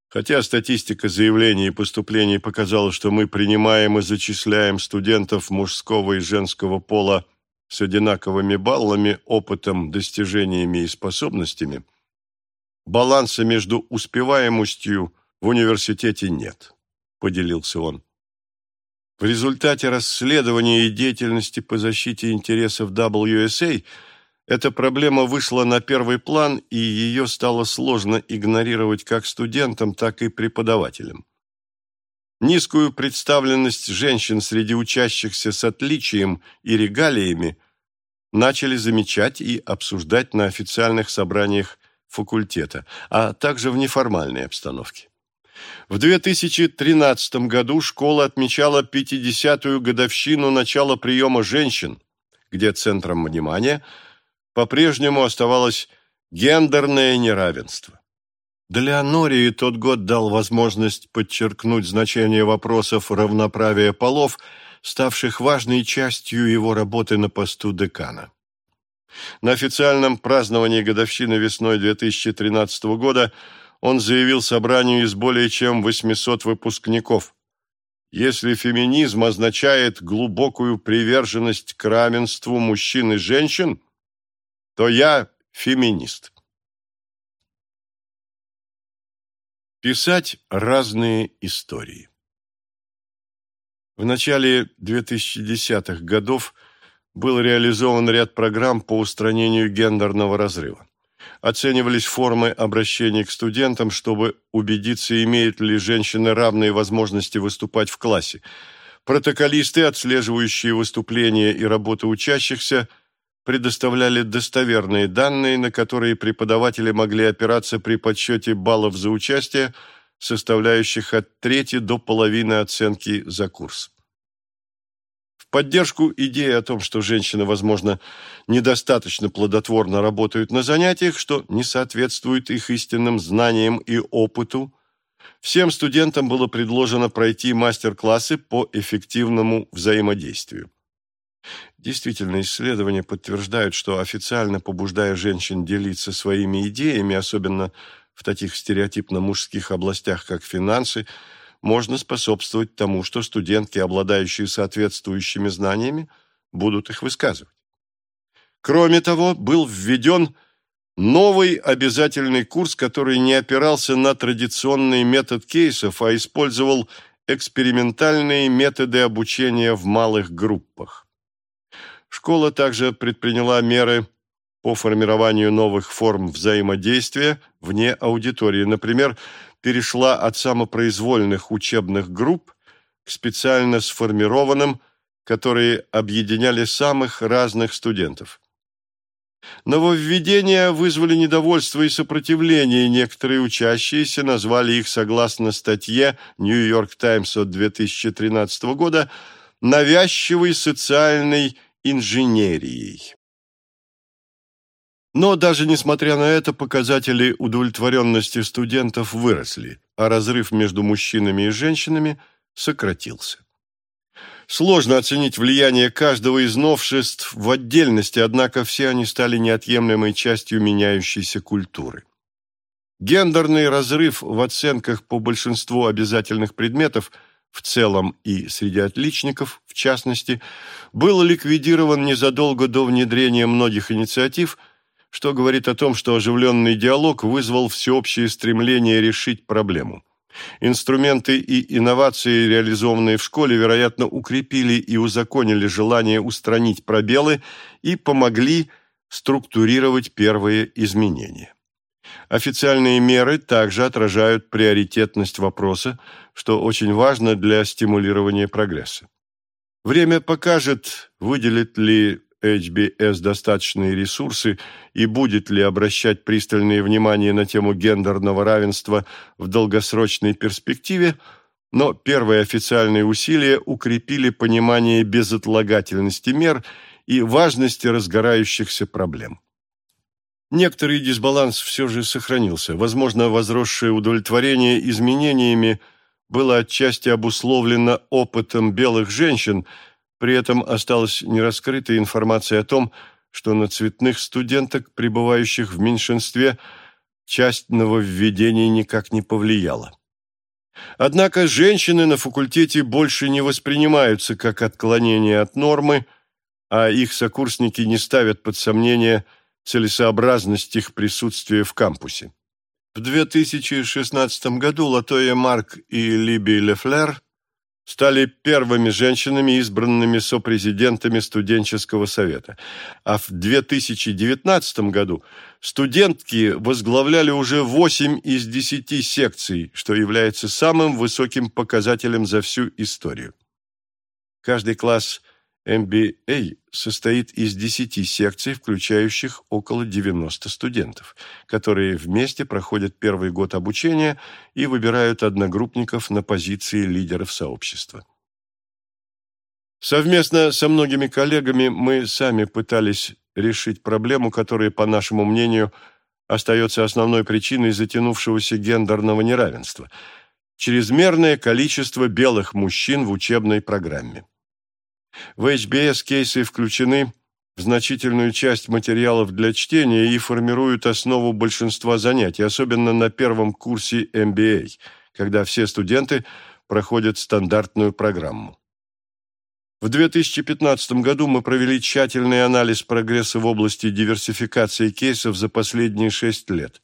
[SPEAKER 1] Хотя статистика заявлений и поступлений показала, что мы принимаем и зачисляем студентов мужского и женского пола с одинаковыми баллами, опытом, достижениями и способностями, баланса между успеваемостью в университете нет, поделился он. В результате расследования и деятельности по защите интересов WSA эта проблема вышла на первый план, и ее стало сложно игнорировать как студентам, так и преподавателям. Низкую представленность женщин среди учащихся с отличием и регалиями начали замечать и обсуждать на официальных собраниях факультета, а также в неформальной обстановке. В 2013 году школа отмечала 50-ю годовщину начала приема женщин, где центром внимания по-прежнему оставалось гендерное неравенство. Для Нории тот год дал возможность подчеркнуть значение вопросов равноправия полов, ставших важной частью его работы на посту декана. На официальном праздновании годовщины весной 2013 года он заявил собранию из более чем 800 выпускников. Если феминизм означает глубокую приверженность к равенству мужчин и женщин, то я феминист. Писать разные истории. В начале 2010-х годов был реализован ряд программ по устранению гендерного разрыва оценивались формы обращения к студентам, чтобы убедиться, имеют ли женщины равные возможности выступать в классе. Протоколисты, отслеживающие выступления и работу учащихся, предоставляли достоверные данные, на которые преподаватели могли опираться при подсчете баллов за участие, составляющих от трети до половины оценки за курс поддержку идеи о том, что женщины, возможно, недостаточно плодотворно работают на занятиях, что не соответствует их истинным знаниям и опыту, всем студентам было предложено пройти мастер-классы по эффективному взаимодействию. Действительно, исследования подтверждают, что официально побуждая женщин делиться своими идеями, особенно в таких стереотипно мужских областях, как финансы, можно способствовать тому, что студентки, обладающие соответствующими знаниями, будут их высказывать. Кроме того, был введен новый обязательный курс, который не опирался на традиционный метод кейсов, а использовал экспериментальные методы обучения в малых группах. Школа также предприняла меры по формированию новых форм взаимодействия вне аудитории. Например, перешла от самопроизвольных учебных групп к специально сформированным, которые объединяли самых разных студентов. Нововведения вызвали недовольство и сопротивление, некоторые учащиеся назвали их, согласно статье «Нью Йорк Таймс» от 2013 года, навязчивой социальной инженерией. Но даже несмотря на это, показатели удовлетворенности студентов выросли, а разрыв между мужчинами и женщинами сократился. Сложно оценить влияние каждого из новшеств в отдельности, однако все они стали неотъемлемой частью меняющейся культуры. Гендерный разрыв в оценках по большинству обязательных предметов в целом и среди отличников, в частности, был ликвидирован незадолго до внедрения многих инициатив – что говорит о том, что оживленный диалог вызвал всеобщее стремление решить проблему. Инструменты и инновации, реализованные в школе, вероятно, укрепили и узаконили желание устранить пробелы и помогли структурировать первые изменения. Официальные меры также отражают приоритетность вопроса, что очень важно для стимулирования прогресса. Время покажет, выделит ли HBS достаточные ресурсы и будет ли обращать пристальное внимание на тему гендерного равенства в долгосрочной перспективе, но первые официальные усилия укрепили понимание безотлагательности мер и важности разгорающихся проблем. Некоторый дисбаланс все же сохранился. Возможно, возросшее удовлетворение изменениями было отчасти обусловлено опытом белых женщин, при этом осталась нераскрытая информация о том, что на цветных студенток, пребывающих в меньшинстве, часть нововведений никак не повлияла. Однако женщины на факультете больше не воспринимаются как отклонение от нормы, а их сокурсники не ставят под сомнение – целесообразность их присутствия в кампусе. В 2016 году Латоя Марк и Либи Лефлер стали первыми женщинами, избранными сопрезидентами студенческого совета. А в 2019 году студентки возглавляли уже 8 из 10 секций, что является самым высоким показателем за всю историю. Каждый класс – MBA состоит из 10 секций, включающих около 90 студентов, которые вместе проходят первый год обучения и выбирают одногруппников на позиции лидеров сообщества. Совместно со многими коллегами мы сами пытались решить проблему, которая, по нашему мнению, остается основной причиной затянувшегося гендерного неравенства – чрезмерное количество белых мужчин в учебной программе. В HBS кейсы включены в значительную часть материалов для чтения и формируют основу большинства занятий, особенно на первом курсе MBA, когда все студенты проходят стандартную программу. В 2015 году мы провели тщательный анализ прогресса в области диверсификации кейсов за последние шесть лет.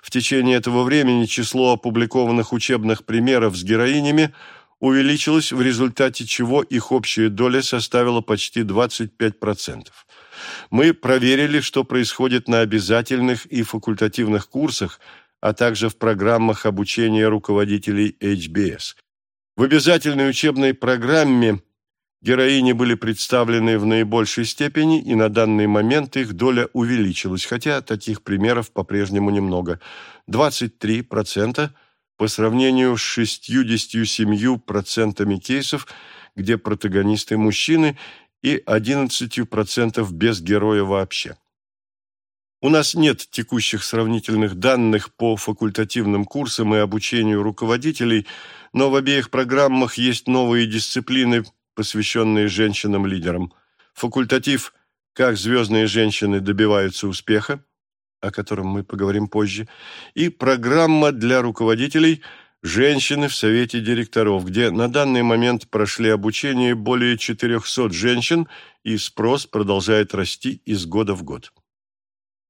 [SPEAKER 1] В течение этого времени число опубликованных учебных примеров с героинями увеличилась, в результате чего их общая доля составила почти 25%. Мы проверили, что происходит на обязательных и факультативных курсах, а также в программах обучения руководителей HBS. В обязательной учебной программе героини были представлены в наибольшей степени, и на данный момент их доля увеличилась, хотя таких примеров по-прежнему немного. 23% – по сравнению с 67% кейсов, где протагонисты мужчины, и 11% без героя вообще. У нас нет текущих сравнительных данных по факультативным курсам и обучению руководителей, но в обеих программах есть новые дисциплины, посвященные женщинам-лидерам. Факультатив «Как звездные женщины добиваются успеха», о котором мы поговорим позже, и программа для руководителей «Женщины в Совете директоров», где на данный момент прошли обучение более 400 женщин, и спрос продолжает расти из года в год.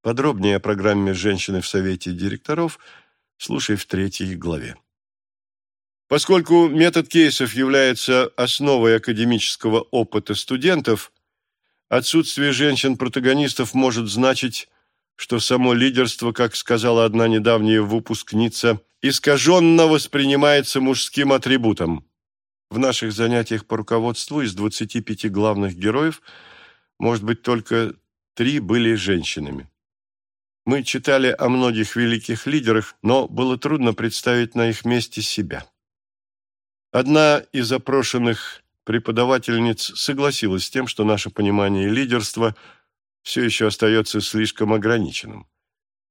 [SPEAKER 1] Подробнее о программе «Женщины в Совете директоров» слушай в третьей главе. Поскольку метод кейсов является основой академического опыта студентов, отсутствие женщин-протагонистов может значить что само лидерство, как сказала одна недавняя выпускница, искаженно воспринимается мужским атрибутом. В наших занятиях по руководству из 25 главных героев, может быть, только три были женщинами. Мы читали о многих великих лидерах, но было трудно представить на их месте себя. Одна из опрошенных преподавательниц согласилась с тем, что наше понимание лидерства – все еще остается слишком ограниченным.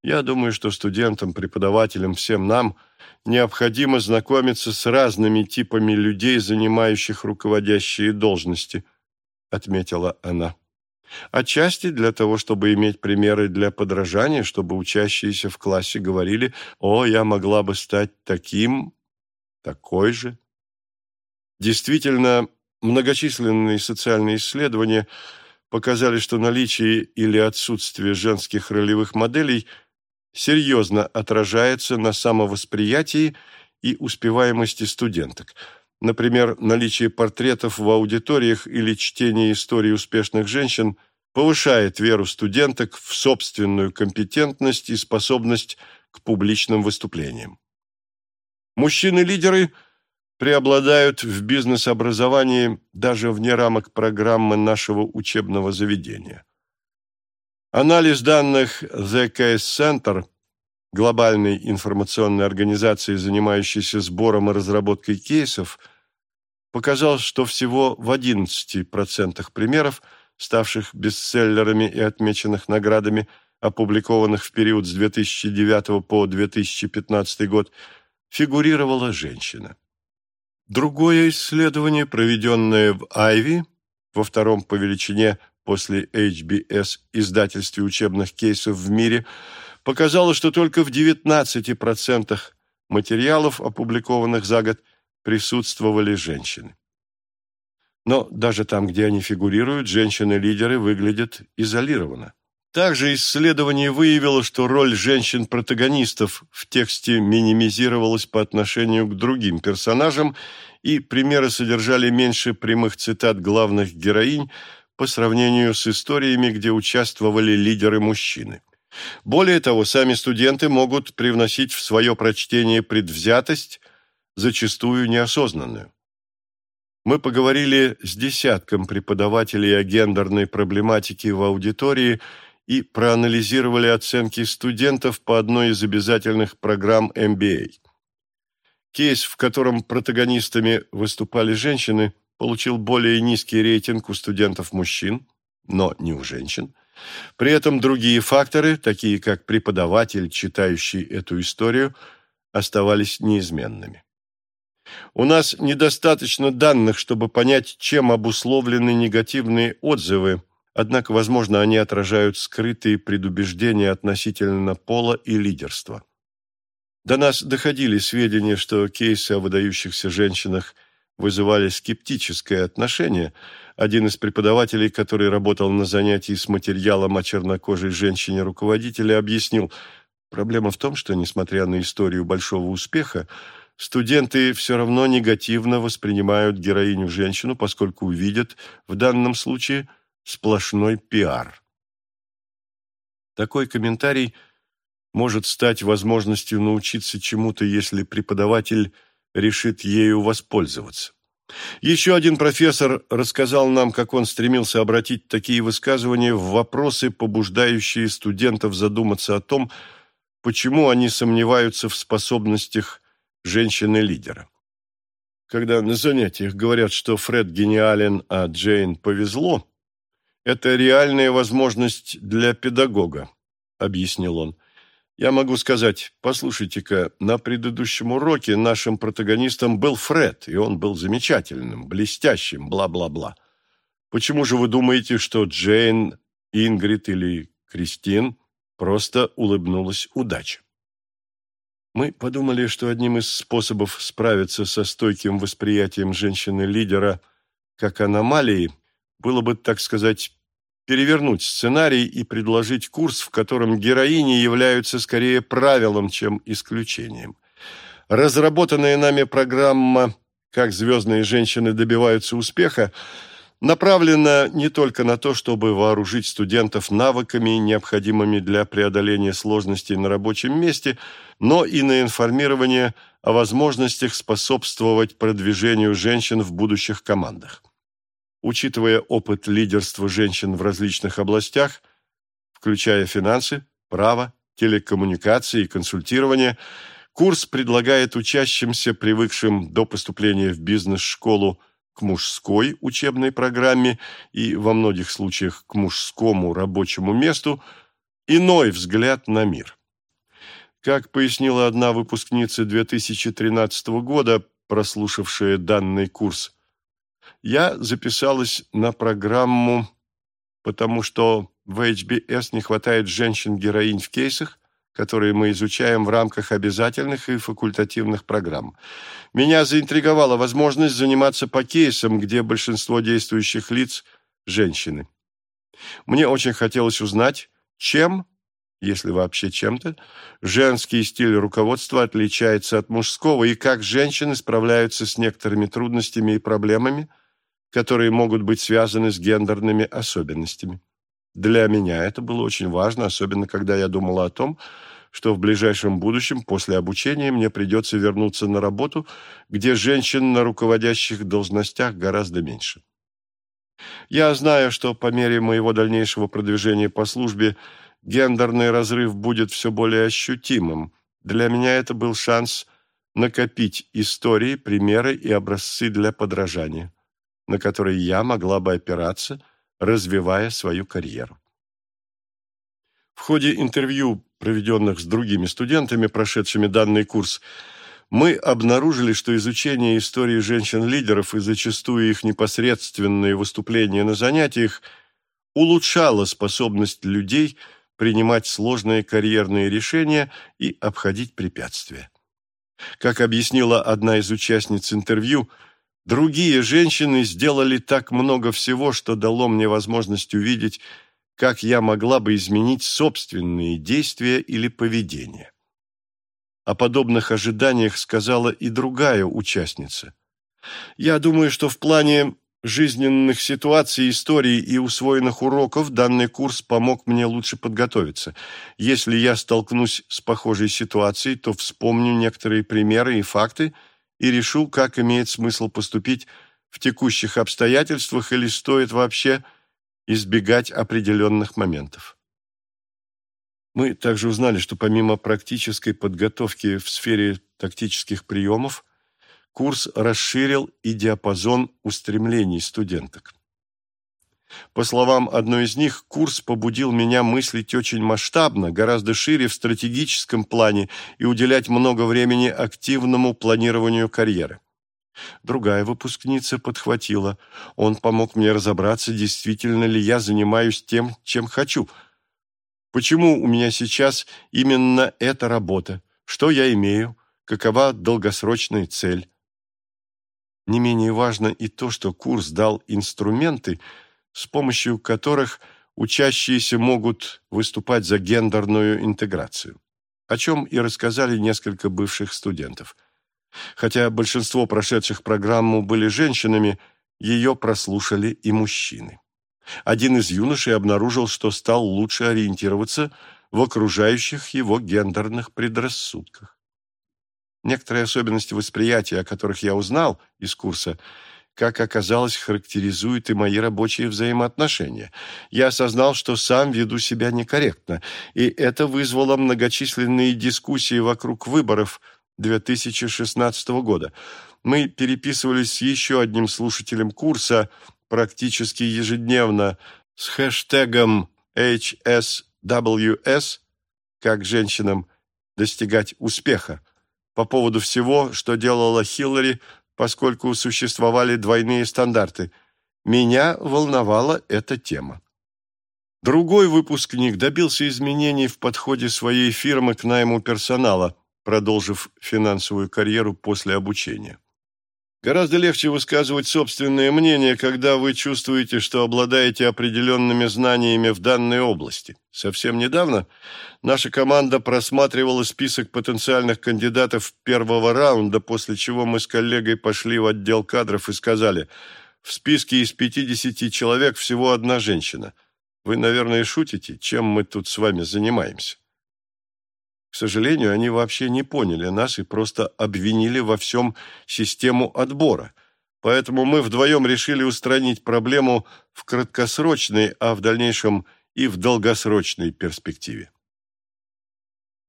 [SPEAKER 1] Я думаю, что студентам, преподавателям, всем нам необходимо знакомиться с разными типами людей, занимающих руководящие должности, отметила она. Отчасти для того, чтобы иметь примеры для подражания, чтобы учащиеся в классе говорили «О, я могла бы стать таким, такой же». Действительно, многочисленные социальные исследования – показали, что наличие или отсутствие женских ролевых моделей серьезно отражается на самовосприятии и успеваемости студенток. Например, наличие портретов в аудиториях или чтение историй успешных женщин повышает веру студенток в собственную компетентность и способность к публичным выступлениям. Мужчины-лидеры преобладают в бизнес-образовании даже вне рамок программы нашего учебного заведения. Анализ данных The Case Center, глобальной информационной организации, занимающейся сбором и разработкой кейсов, показал, что всего в 11% примеров, ставших бестселлерами и отмеченных наградами, опубликованных в период с 2009 по 2015 год, фигурировала женщина. Другое исследование, проведенное в Айви, во втором по величине после HBS издательстве учебных кейсов в мире, показало, что только в 19% материалов, опубликованных за год, присутствовали женщины. Но даже там, где они фигурируют, женщины-лидеры выглядят изолированно. Также исследование выявило, что роль женщин-протагонистов в тексте минимизировалась по отношению к другим персонажам, и примеры содержали меньше прямых цитат главных героинь по сравнению с историями, где участвовали лидеры-мужчины. Более того, сами студенты могут привносить в свое прочтение предвзятость, зачастую неосознанную. Мы поговорили с десятком преподавателей о гендерной проблематике в аудитории и проанализировали оценки студентов по одной из обязательных программ MBA. Кейс, в котором протагонистами выступали женщины, получил более низкий рейтинг у студентов-мужчин, но не у женщин. При этом другие факторы, такие как преподаватель, читающий эту историю, оставались неизменными. У нас недостаточно данных, чтобы понять, чем обусловлены негативные отзывы, однако, возможно, они отражают скрытые предубеждения относительно пола и лидерства. До нас доходили сведения, что кейсы о выдающихся женщинах вызывали скептическое отношение. Один из преподавателей, который работал на занятии с материалом о чернокожей женщине-руководителе, объяснил, проблема в том, что, несмотря на историю большого успеха, студенты все равно негативно воспринимают героиню-женщину, поскольку увидят в данном случае сплошной пиар. Такой комментарий может стать возможностью научиться чему-то, если преподаватель решит ею воспользоваться. Еще один профессор рассказал нам, как он стремился обратить такие высказывания в вопросы, побуждающие студентов задуматься о том, почему они сомневаются в способностях женщины-лидера. Когда на занятиях говорят, что Фред гениален, а Джейн повезло, это реальная возможность для педагога, объяснил он. Я могу сказать, послушайте-ка, на предыдущем уроке нашим протагонистом был Фред, и он был замечательным, блестящим, бла-бла-бла. Почему же вы думаете, что Джейн, Ингрид или Кристин просто улыбнулась удача? Мы подумали, что одним из способов справиться со стойким восприятием женщины-лидера как аномалии было бы, так сказать, перевернуть сценарий и предложить курс, в котором героини являются скорее правилом, чем исключением. Разработанная нами программа «Как звездные женщины добиваются успеха» направлена не только на то, чтобы вооружить студентов навыками, необходимыми для преодоления сложностей на рабочем месте, но и на информирование о возможностях способствовать продвижению женщин в будущих командах. Учитывая опыт лидерства женщин в различных областях, включая финансы, право, телекоммуникации и консультирование, курс предлагает учащимся, привыкшим до поступления в бизнес-школу, к мужской учебной программе и во многих случаях к мужскому рабочему месту иной взгляд на мир. Как пояснила одна выпускница 2013 года, прослушавшая данный курс, я записалась на программу, потому что в HBS не хватает женщин-героинь в кейсах, которые мы изучаем в рамках обязательных и факультативных программ. Меня заинтриговала возможность заниматься по кейсам, где большинство действующих лиц – женщины. Мне очень хотелось узнать, чем, если вообще чем-то, женский стиль руководства отличается от мужского и как женщины справляются с некоторыми трудностями и проблемами, которые могут быть связаны с гендерными особенностями. Для меня это было очень важно, особенно когда я думала о том, что в ближайшем будущем после обучения мне придется вернуться на работу, где женщин на руководящих должностях гораздо меньше. Я знаю, что по мере моего дальнейшего продвижения по службе гендерный разрыв будет все более ощутимым. Для меня это был шанс накопить истории, примеры и образцы для подражания, на которые я могла бы опираться, развивая свою карьеру. В ходе интервью, проведенных с другими студентами, прошедшими данный курс, мы обнаружили, что изучение истории женщин-лидеров и зачастую их непосредственные выступления на занятиях улучшало способность людей принимать сложные карьерные решения и обходить препятствия. Как объяснила одна из участниц интервью, другие женщины сделали так много всего, что дало мне возможность увидеть, как я могла бы изменить собственные действия или поведение. О подобных ожиданиях сказала и другая участница. Я думаю, что в плане жизненных ситуаций, историй и усвоенных уроков данный курс помог мне лучше подготовиться. Если я столкнусь с похожей ситуацией, то вспомню некоторые примеры и факты и решу, как имеет смысл поступить в текущих обстоятельствах или стоит вообще избегать определенных моментов. Мы также узнали, что помимо практической подготовки в сфере тактических приемов, курс расширил и диапазон устремлений студенток. По словам одной из них, курс побудил меня мыслить очень масштабно, гораздо шире в стратегическом плане и уделять много времени активному планированию карьеры. Другая выпускница подхватила. Он помог мне разобраться, действительно ли я занимаюсь тем, чем хочу. Почему у меня сейчас именно эта работа? Что я имею? Какова долгосрочная цель? Не менее важно и то, что курс дал инструменты, с помощью которых учащиеся могут выступать за гендерную интеграцию, о чем и рассказали несколько бывших студентов – Хотя большинство прошедших программу были женщинами, ее прослушали и мужчины. Один из юношей обнаружил, что стал лучше ориентироваться в окружающих его гендерных предрассудках. Некоторые особенности восприятия, о которых я узнал из курса, как оказалось, характеризуют и мои рабочие взаимоотношения. Я осознал, что сам веду себя некорректно, и это вызвало многочисленные дискуссии вокруг выборов – 2016 года. Мы переписывались с еще одним слушателем курса практически ежедневно с хэштегом HSWS «Как женщинам достигать успеха» по поводу всего, что делала Хиллари, поскольку существовали двойные стандарты. Меня волновала эта тема. Другой выпускник добился изменений в подходе своей фирмы к найму персонала – продолжив финансовую карьеру после обучения. Гораздо легче высказывать собственное мнение, когда вы чувствуете, что обладаете определенными знаниями в данной области. Совсем недавно наша команда просматривала список потенциальных кандидатов первого раунда, после чего мы с коллегой пошли в отдел кадров и сказали, в списке из 50 человек всего одна женщина. Вы, наверное, шутите, чем мы тут с вами занимаемся. К сожалению, они вообще не поняли нас и просто обвинили во всем систему отбора. Поэтому мы вдвоем решили устранить проблему в краткосрочной, а в дальнейшем и в долгосрочной перспективе.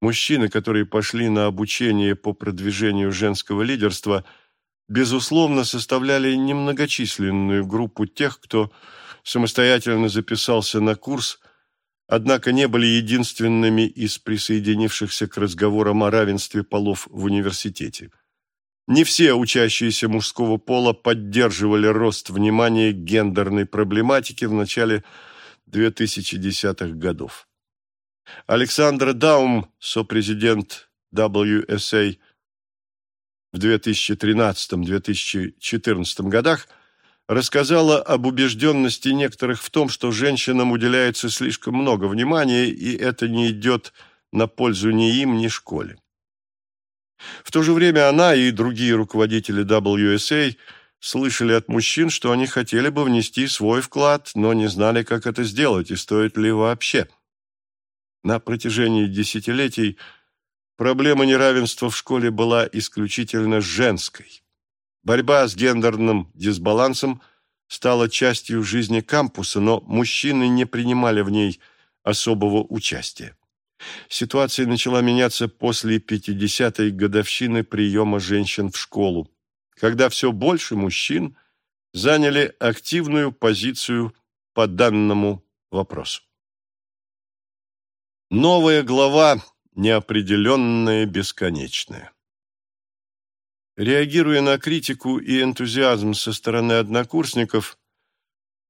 [SPEAKER 1] Мужчины, которые пошли на обучение по продвижению женского лидерства, безусловно, составляли немногочисленную группу тех, кто самостоятельно записался на курс однако не были единственными из присоединившихся к разговорам о равенстве полов в университете. Не все учащиеся мужского пола поддерживали рост внимания к гендерной проблематике в начале 2010-х годов. Александра Даум, сопрезидент WSA в 2013-2014 годах, рассказала об убежденности некоторых в том, что женщинам уделяется слишком много внимания, и это не идет на пользу ни им, ни школе. В то же время она и другие руководители WSA слышали от мужчин, что они хотели бы внести свой вклад, но не знали, как это сделать и стоит ли вообще. На протяжении десятилетий проблема неравенства в школе была исключительно женской. Борьба с гендерным дисбалансом стала частью жизни кампуса, но мужчины не принимали в ней особого участия. Ситуация начала меняться после 50-й годовщины приема женщин в школу, когда все больше мужчин заняли активную позицию по данному вопросу. Новая глава неопределенная, бесконечная. Реагируя на критику и энтузиазм со стороны однокурсников,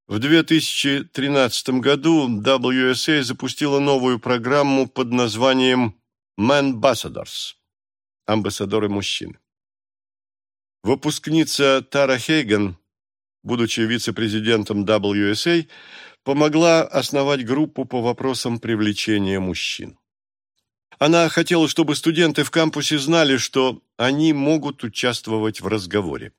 [SPEAKER 1] в 2013 году WSA запустила новую программу под названием «Manbassadors» – «Амбассадоры мужчин». Выпускница Тара Хейган, будучи вице-президентом WSA, помогла основать группу по вопросам привлечения мужчин. Она хотела, чтобы студенты в кампусе знали, что они могут участвовать в разговоре.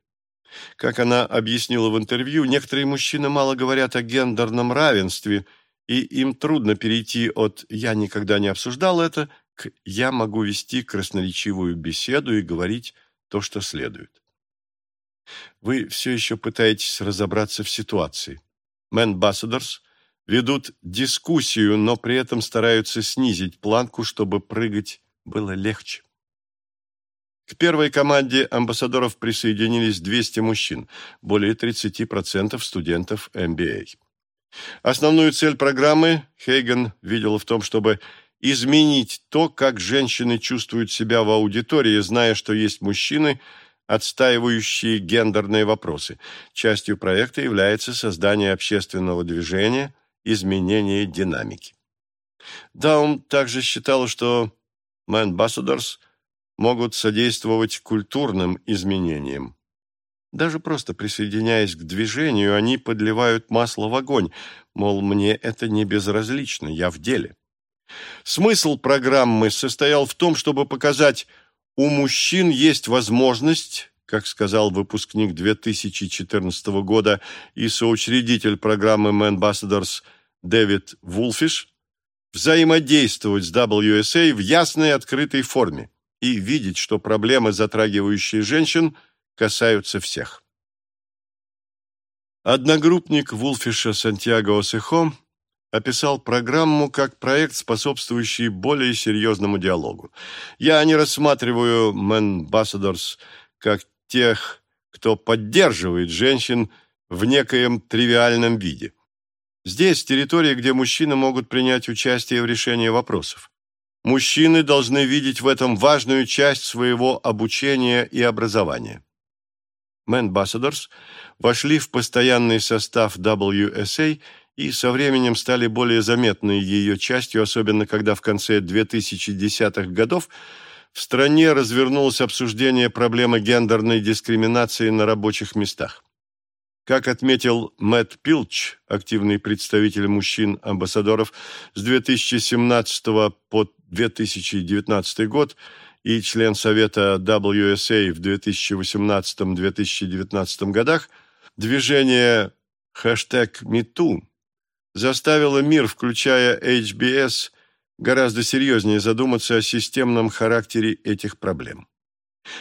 [SPEAKER 1] Как она объяснила в интервью, некоторые мужчины мало говорят о гендерном равенстве, и им трудно перейти от «я никогда не обсуждал это» к «я могу вести красноречивую беседу и говорить то, что следует». Вы все еще пытаетесь разобраться в ситуации. Мэн-бассадорс ведут дискуссию, но при этом стараются снизить планку, чтобы прыгать было легче. К первой команде амбассадоров присоединились 200 мужчин, более 30% студентов MBA. Основную цель программы Хейген видел в том, чтобы изменить то, как женщины чувствуют себя в аудитории, зная, что есть мужчины, отстаивающие гендерные вопросы. Частью проекта является создание общественного движения, изменение динамики. Даум также считал, что Ambassadors могут содействовать культурным изменениям. Даже просто присоединяясь к движению, они подливают масло в огонь, мол, мне это не безразлично, я в деле. Смысл программы состоял в том, чтобы показать, у мужчин есть возможность, как сказал выпускник 2014 года и соучредитель программы Ambassadors Дэвид Вулфиш, взаимодействовать с WSA в ясной открытой форме и видеть, что проблемы, затрагивающие женщин, касаются всех. Одногруппник Вулфиша Сантьяго Осехо описал программу как проект, способствующий более серьезному диалогу. Я не рассматриваю Manbassadors как тех, кто поддерживает женщин в некоем тривиальном виде. Здесь территория, где мужчины могут принять участие в решении вопросов. Мужчины должны видеть в этом важную часть своего обучения и образования. Ambassadors вошли в постоянный состав WSA и со временем стали более заметной ее частью, особенно когда в конце 2010-х годов в стране развернулось обсуждение проблемы гендерной дискриминации на рабочих местах. Как отметил Мэтт Пилч, активный представитель мужчин-амбассадоров с 2017 по 2019 год и член Совета WSA в 2018-2019 годах, движение хэштег #MeToo заставило мир, включая HBS, гораздо серьезнее задуматься о системном характере этих проблем.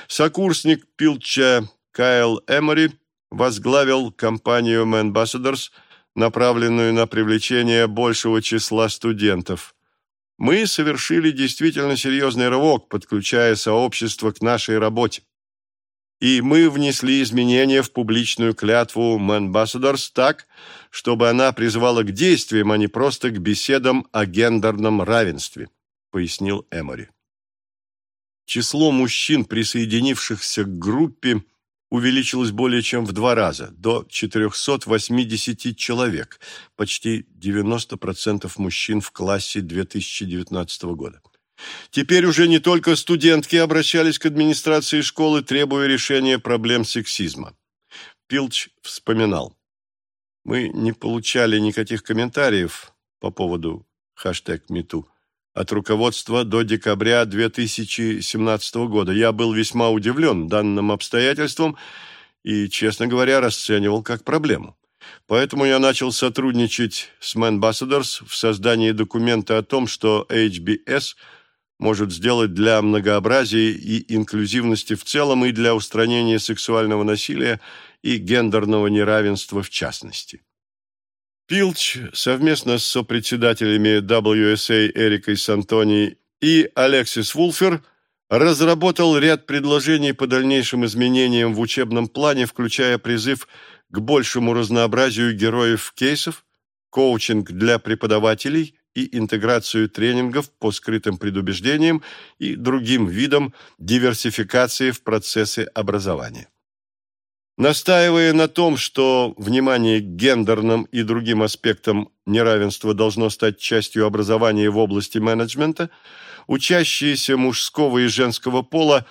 [SPEAKER 1] Сокурсник Пилча Кайл Эмори – возглавил кампанию Ambassadors, направленную на привлечение большего числа студентов. Мы совершили действительно серьезный рывок, подключая сообщество к нашей работе. И мы внесли изменения в публичную клятву Ambassadors так, чтобы она призывала к действиям, а не просто к беседам о гендерном равенстве, пояснил Эмори. Число мужчин, присоединившихся к группе, увеличилось более чем в два раза, до 480 человек, почти 90% мужчин в классе 2019 года. Теперь уже не только студентки обращались к администрации школы, требуя решения проблем сексизма. Пилч вспоминал. Мы не получали никаких комментариев по поводу хэштег #MeToo от руководства до декабря 2017 года. Я был весьма удивлен данным обстоятельством и, честно говоря, расценивал как проблему. Поэтому я начал сотрудничать с Manbassadors в создании документа о том, что HBS может сделать для многообразия и инклюзивности в целом и для устранения сексуального насилия и гендерного неравенства в частности. Пилч совместно с сопредседателями WSA Эрикой Сантони и Алексис Вулфер разработал ряд предложений по дальнейшим изменениям в учебном плане, включая призыв к большему разнообразию героев кейсов, коучинг для преподавателей и интеграцию тренингов по скрытым предубеждениям и другим видам диверсификации в процессе образования. Настаивая на том, что внимание к гендерным и другим аспектам неравенства должно стать частью образования в области менеджмента, учащиеся мужского и женского пола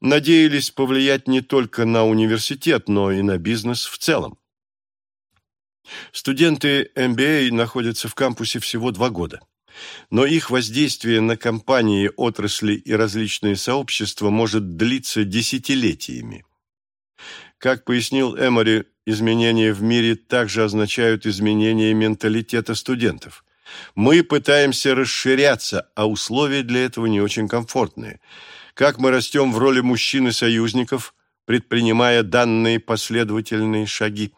[SPEAKER 1] надеялись повлиять не только на университет, но и на бизнес в целом. Студенты MBA находятся в кампусе всего два года, но их воздействие на компании, отрасли и различные сообщества может длиться десятилетиями. Как пояснил Эмори, изменения в мире также означают изменение менталитета студентов. Мы пытаемся расширяться, а условия для этого не очень комфортные. Как мы растем в роли мужчин и союзников, предпринимая данные последовательные шаги.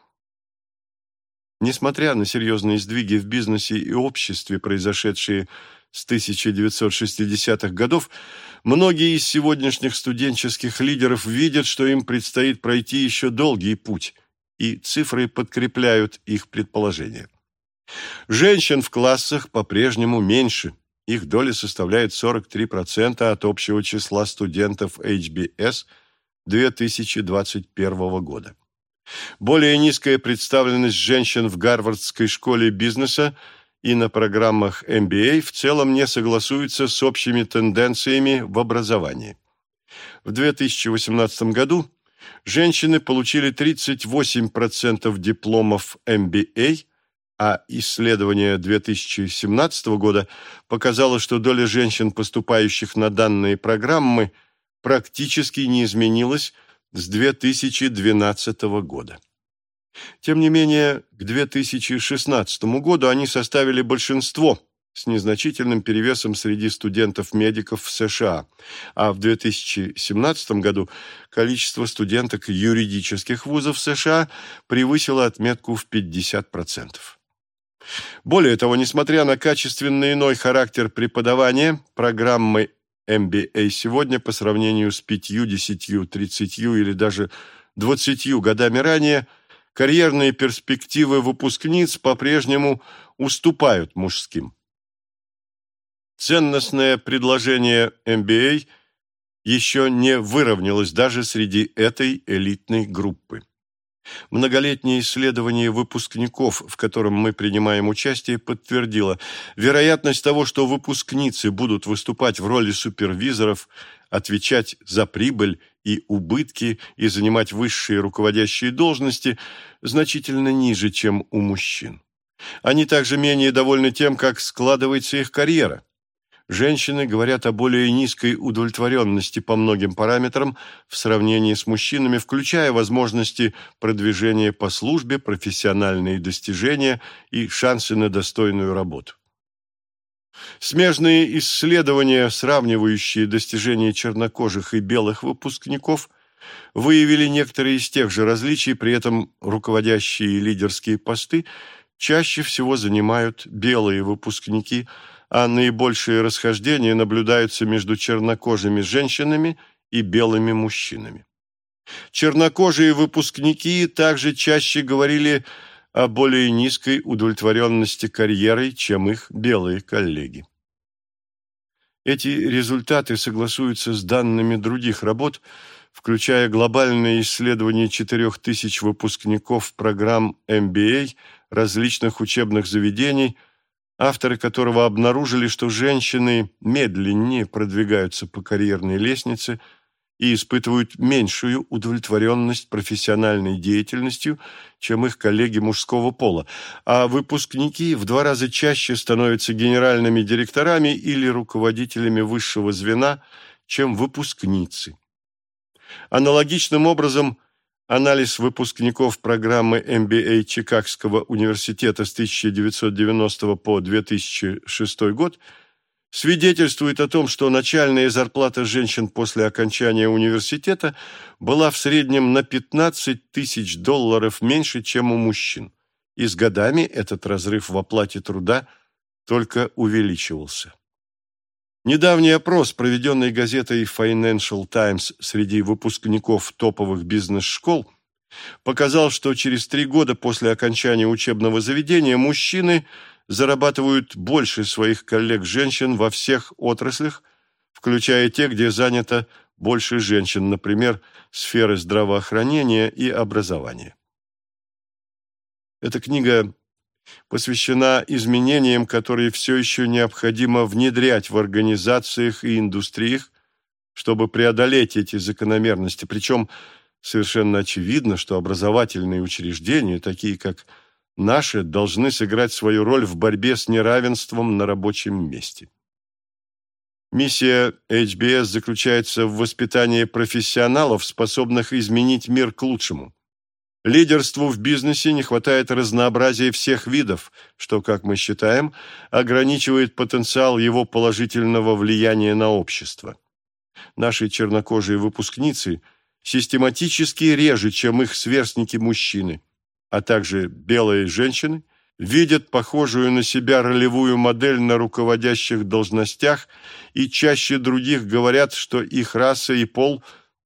[SPEAKER 1] Несмотря на серьезные сдвиги в бизнесе и обществе, произошедшие с 1960-х годов, многие из сегодняшних студенческих лидеров видят, что им предстоит пройти еще долгий путь, и цифры подкрепляют их предположения. Женщин в классах по-прежнему меньше, их доля составляет 43% от общего числа студентов HBS 2021 года. Более низкая представленность женщин в Гарвардской школе бизнеса – и на программах MBA в целом не согласуются с общими тенденциями в образовании. В 2018 году женщины получили 38% дипломов MBA, а исследование 2017 года показало, что доля женщин, поступающих на данные программы, практически не изменилась с 2012 года. Тем не менее, к 2016 году они составили большинство с незначительным перевесом среди студентов-медиков в США, а в 2017 году количество студенток юридических вузов США превысило отметку в 50%. Более того, несмотря на качественный иной характер преподавания, программы MBA сегодня по сравнению с 5, 10, 30 или даже 20 годами ранее – карьерные перспективы выпускниц по-прежнему уступают мужским. Ценностное предложение MBA еще не выровнялось даже среди этой элитной группы. Многолетнее исследование выпускников, в котором мы принимаем участие, подтвердило, вероятность того, что выпускницы будут выступать в роли супервизоров, отвечать за прибыль и убытки и занимать высшие руководящие должности значительно ниже, чем у мужчин. Они также менее довольны тем, как складывается их карьера. Женщины говорят о более низкой удовлетворенности по многим параметрам в сравнении с мужчинами, включая возможности продвижения по службе, профессиональные достижения и шансы на достойную работу. Смежные исследования, сравнивающие достижения чернокожих и белых выпускников, выявили некоторые из тех же различий, при этом руководящие лидерские посты чаще всего занимают белые выпускники – а наибольшие расхождения наблюдаются между чернокожими женщинами и белыми мужчинами. Чернокожие выпускники также чаще говорили о более низкой удовлетворенности карьерой, чем их белые коллеги. Эти результаты согласуются с данными других работ, включая глобальное исследование 4000 выпускников программ MBA различных учебных заведений – авторы которого обнаружили, что женщины медленнее продвигаются по карьерной лестнице и испытывают меньшую удовлетворенность профессиональной деятельностью, чем их коллеги мужского пола, а выпускники в два раза чаще становятся генеральными директорами или руководителями высшего звена, чем выпускницы. Аналогичным образом Анализ выпускников программы MBA Чикагского университета с 1990 по 2006 год свидетельствует о том, что начальная зарплата женщин после окончания университета была в среднем на 15 тысяч долларов меньше, чем у мужчин. И с годами этот разрыв в оплате труда только увеличивался. Недавний опрос, проведенный газетой Financial Times среди выпускников топовых бизнес-школ, показал, что через три года после окончания учебного заведения мужчины зарабатывают больше своих коллег-женщин во всех отраслях, включая те, где занято больше женщин, например, сферы здравоохранения и образования. Эта книга посвящена изменениям, которые все еще необходимо внедрять в организациях и индустриях, чтобы преодолеть эти закономерности. Причем совершенно очевидно, что образовательные учреждения, такие как наши, должны сыграть свою роль в борьбе с неравенством на рабочем месте. Миссия HBS заключается в воспитании профессионалов, способных изменить мир к лучшему. Лидерству в бизнесе не хватает разнообразия всех видов, что, как мы считаем, ограничивает потенциал его положительного влияния на общество. Наши чернокожие выпускницы систематически реже, чем их сверстники-мужчины, а также белые женщины, видят похожую на себя ролевую модель на руководящих должностях и чаще других говорят, что их раса и пол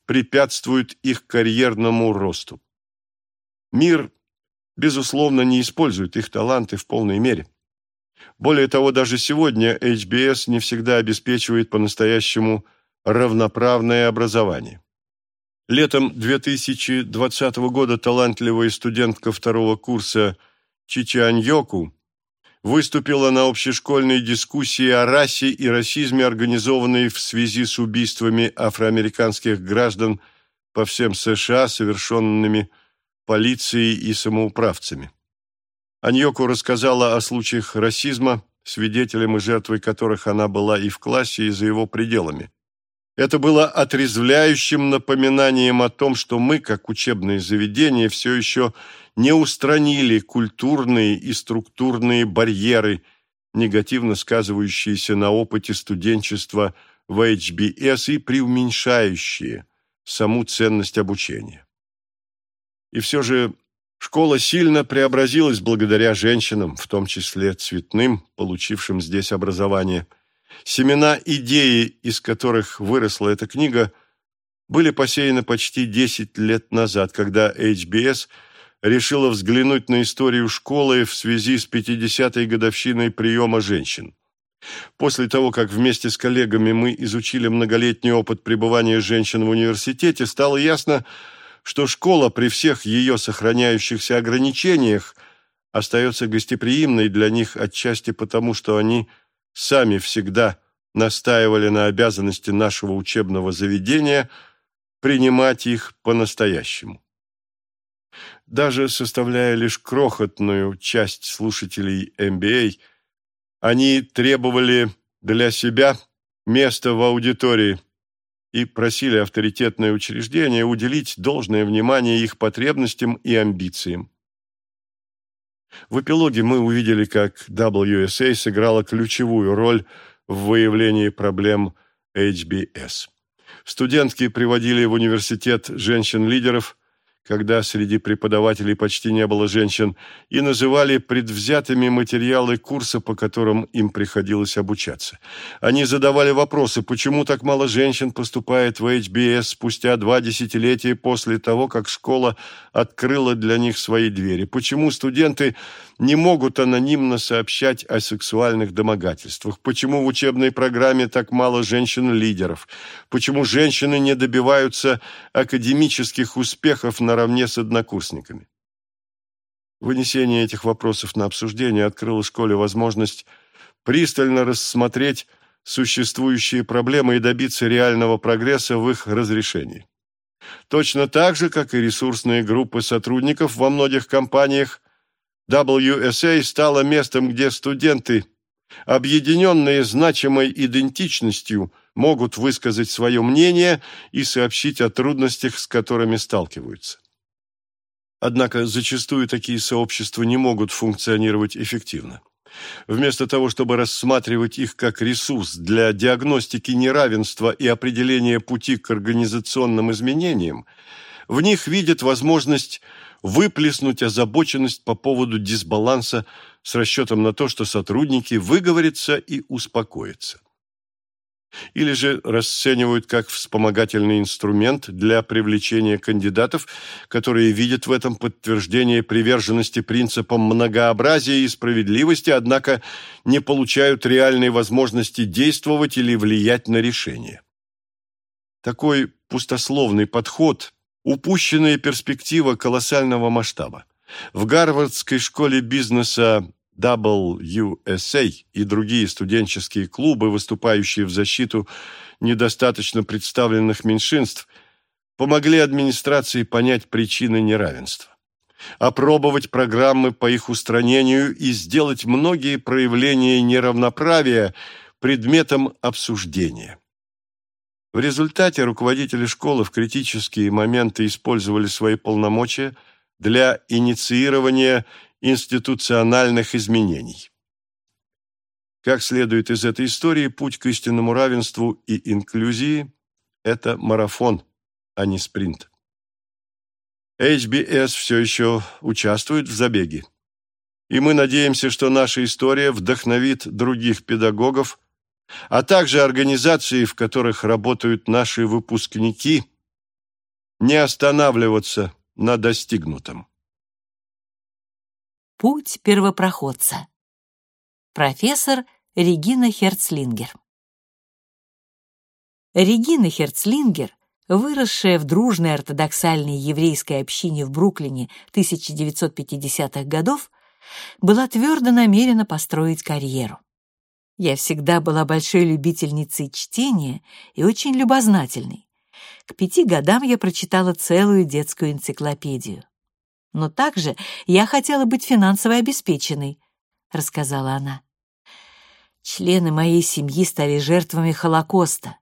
[SPEAKER 1] препятствуют их карьерному росту. Мир, безусловно, не использует их таланты в полной мере. Более того, даже сегодня HBS не всегда обеспечивает по-настоящему равноправное образование. Летом 2020 года талантливая студентка второго курса Чичиань Йоку выступила на общешкольной дискуссии о расе и расизме, организованной в связи с убийствами афроамериканских граждан по всем США, совершенными полицией и самоуправцами. Аньоку рассказала о случаях расизма, свидетелем и жертвой которых она была и в классе, и за его пределами. Это было отрезвляющим напоминанием о том, что мы, как учебные заведения, все еще не устранили культурные и структурные барьеры, негативно сказывающиеся на опыте студенчества в HBS и преуменьшающие саму ценность обучения. И все же школа сильно преобразилась благодаря женщинам, в том числе цветным, получившим здесь образование. Семена идеи, из которых выросла эта книга, были посеяны почти 10 лет назад, когда HBS решила взглянуть на историю школы в связи с 50-й годовщиной приема женщин. После того, как вместе с коллегами мы изучили многолетний опыт пребывания женщин в университете, стало ясно, что школа при всех ее сохраняющихся ограничениях остается гостеприимной для них отчасти потому, что они сами всегда настаивали на обязанности нашего учебного заведения принимать их по-настоящему. Даже составляя лишь крохотную часть слушателей MBA, они требовали для себя места в аудитории, и просили авторитетное учреждение уделить должное внимание их потребностям и амбициям. В эпилоге мы увидели, как WSA сыграла ключевую роль в выявлении проблем HBS. Студентки приводили в университет женщин-лидеров – когда среди преподавателей почти не было женщин, и называли предвзятыми материалы курса, по которым им приходилось обучаться. Они задавали вопросы, почему так мало женщин поступает в HBS спустя два десятилетия после того, как школа открыла для них свои двери, почему студенты не могут анонимно сообщать о сексуальных домогательствах, почему в учебной программе так мало женщин-лидеров, почему женщины не добиваются академических успехов на наравне с однокурсниками. Вынесение этих вопросов на обсуждение открыло школе возможность пристально рассмотреть существующие проблемы и добиться реального прогресса в их разрешении. Точно так же, как и ресурсные группы сотрудников во многих компаниях, WSA стала местом, где студенты, объединенные значимой идентичностью, могут высказать свое мнение и сообщить о трудностях, с которыми сталкиваются. Однако зачастую такие сообщества не могут функционировать эффективно. Вместо того, чтобы рассматривать их как ресурс для диагностики неравенства и определения пути к организационным изменениям, в них видят возможность выплеснуть озабоченность по поводу дисбаланса с расчетом на то, что сотрудники выговорятся и успокоятся или же расценивают как вспомогательный инструмент для привлечения кандидатов, которые видят в этом подтверждение приверженности принципам многообразия и справедливости, однако не получают реальной возможности действовать или влиять на решение. Такой пустословный подход – упущенная перспектива колоссального масштаба. В Гарвардской школе бизнеса WSA и другие студенческие клубы, выступающие в защиту недостаточно представленных меньшинств, помогли администрации понять причины неравенства, опробовать программы по их устранению и сделать многие проявления неравноправия предметом обсуждения. В результате руководители школы в критические моменты использовали свои полномочия для инициирования институциональных изменений. Как следует из этой истории, путь к истинному равенству и инклюзии – это марафон, а не спринт. HBS все еще участвует в забеге. И мы надеемся, что наша история вдохновит других педагогов, а также организации, в которых работают наши выпускники, не останавливаться на достигнутом.
[SPEAKER 2] Путь первопроходца. Профессор Регина Херцлингер. Регина Херцлингер, выросшая в дружной ортодоксальной еврейской общине в Бруклине 1950-х годов, была твердо намерена построить карьеру. Я всегда была большой любительницей чтения и очень любознательной. К пяти годам я прочитала целую детскую энциклопедию. Но также я хотела быть финансово обеспеченной, рассказала она. Члены моей семьи стали жертвами Холокоста.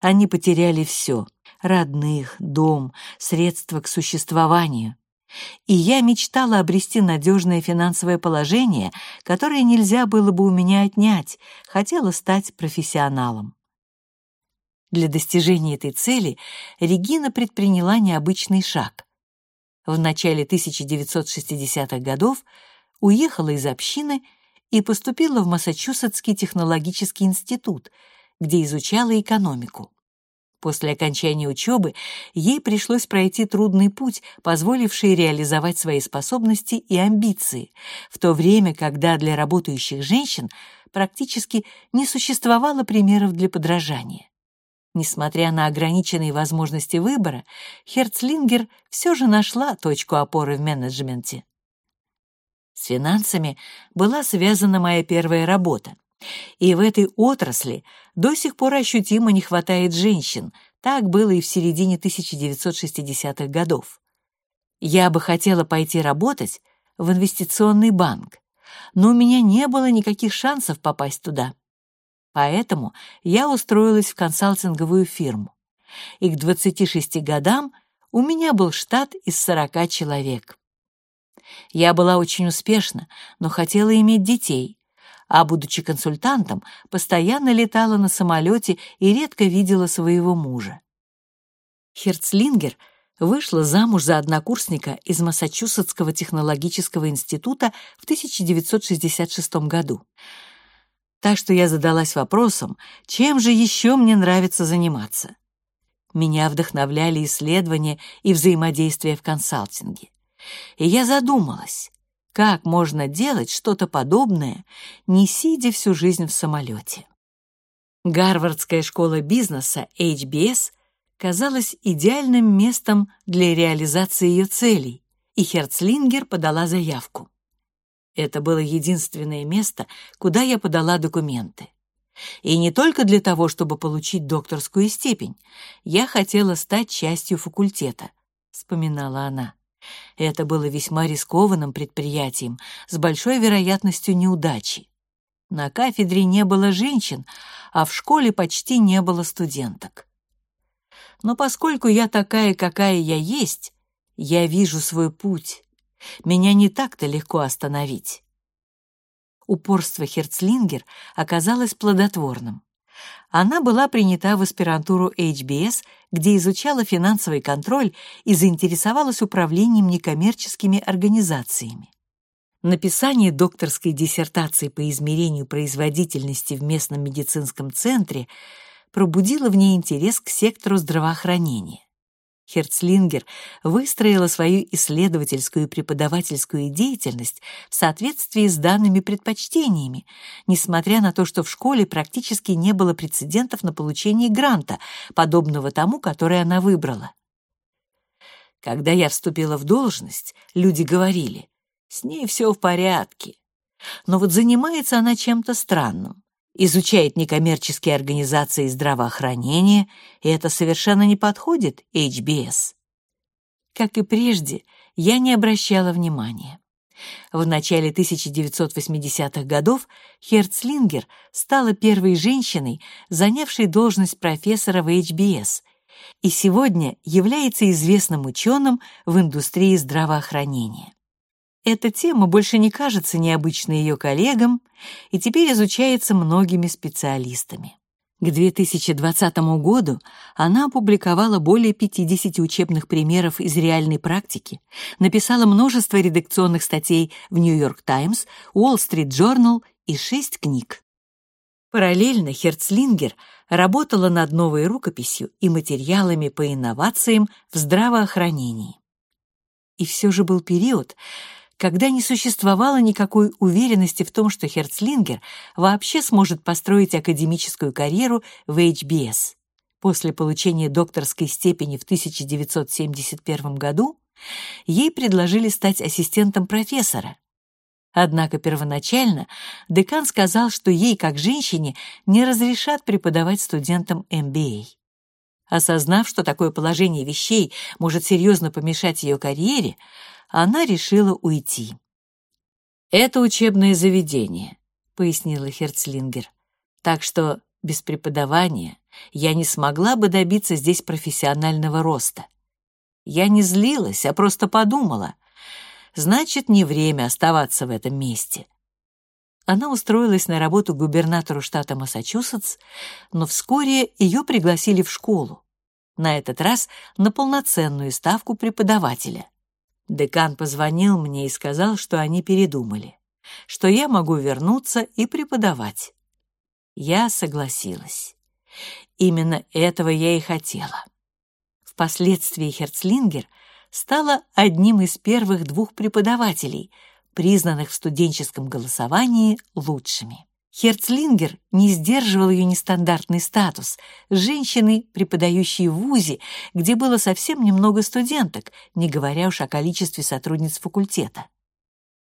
[SPEAKER 2] Они потеряли все — родных, дом, средства к существованию. И я мечтала обрести надежное финансовое положение, которое нельзя было бы у меня отнять, хотела стать профессионалом. Для достижения этой цели Регина предприняла необычный шаг в начале 1960-х годов уехала из общины и поступила в Массачусетский технологический институт, где изучала экономику. После окончания учебы ей пришлось пройти трудный путь, позволивший реализовать свои способности и амбиции, в то время, когда для работающих женщин практически не существовало примеров для подражания. Несмотря на ограниченные возможности выбора, Херцлингер все же нашла точку опоры в менеджменте. С финансами была связана моя первая работа. И в этой отрасли до сих пор ощутимо не хватает женщин. Так было и в середине 1960-х годов. Я бы хотела пойти работать в инвестиционный банк, но у меня не было никаких шансов попасть туда. Поэтому я устроилась в консалтинговую фирму. И к 26 годам у меня был штат из 40 человек. Я была очень успешна, но хотела иметь детей, а, будучи консультантом, постоянно летала на самолете и редко видела своего мужа. Херцлингер вышла замуж за однокурсника из Массачусетского технологического института в 1966 году. Так что я задалась вопросом, чем же еще мне нравится заниматься. Меня вдохновляли исследования и взаимодействие в консалтинге. И я задумалась, как можно делать что-то подобное, не сидя всю жизнь в самолете. Гарвардская школа бизнеса HBS казалась идеальным местом для реализации ее целей, и Херцлингер подала заявку. Это было единственное место, куда я подала документы. И не только для того, чтобы получить докторскую степень. Я хотела стать частью факультета, вспоминала она. Это было весьма рискованным предприятием с большой вероятностью неудачи. На кафедре не было женщин, а в школе почти не было студенток. Но поскольку я такая, какая я есть, Я вижу свой путь. Меня не так-то легко остановить. Упорство Херцлингер оказалось плодотворным. Она была принята в аспирантуру HBS, где изучала финансовый контроль и заинтересовалась управлением некоммерческими организациями. Написание докторской диссертации по измерению производительности в местном медицинском центре пробудило в ней интерес к сектору здравоохранения. Херцлингер выстроила свою исследовательскую и преподавательскую деятельность в соответствии с данными предпочтениями, несмотря на то, что в школе практически не было прецедентов на получение гранта, подобного тому, который она выбрала. Когда я вступила в должность, люди говорили, с ней все в порядке. Но вот занимается она чем-то странным изучает некоммерческие организации здравоохранения, и это совершенно не подходит HBS. Как и прежде, я не обращала внимания. В начале 1980-х годов Херцлингер стала первой женщиной, занявшей должность профессора в HBS, и сегодня является известным ученым в индустрии здравоохранения. Эта тема больше не кажется необычной ее коллегам и теперь изучается многими специалистами. К 2020 году она опубликовала более 50 учебных примеров из реальной практики, написала множество редакционных статей в Нью-Йорк Таймс, Уолл-стрит Journal и шесть книг. Параллельно Херцлингер работала над новой рукописью и материалами по инновациям в здравоохранении. И все же был период, когда не существовало никакой уверенности в том, что Херцлингер вообще сможет построить академическую карьеру в HBS. После получения докторской степени в 1971 году ей предложили стать ассистентом профессора. Однако первоначально декан сказал, что ей, как женщине, не разрешат преподавать студентам MBA. Осознав, что такое положение вещей может серьезно помешать ее карьере, она решила уйти. «Это учебное заведение», — пояснила Херцлингер. «Так что без преподавания я не смогла бы добиться здесь профессионального роста. Я не злилась, а просто подумала. Значит, не время оставаться в этом месте». Она устроилась на работу губернатору штата Массачусетс, но вскоре ее пригласили в школу. На этот раз на полноценную ставку преподавателя. Декан позвонил мне и сказал, что они передумали, что я могу вернуться и преподавать. Я согласилась. Именно этого я и хотела. Впоследствии Херцлингер стала одним из первых двух преподавателей, признанных в студенческом голосовании лучшими. Херцлингер не сдерживал ее нестандартный статус женщины, преподающей в ВУЗе, где было совсем немного студенток, не говоря уж о количестве сотрудниц факультета.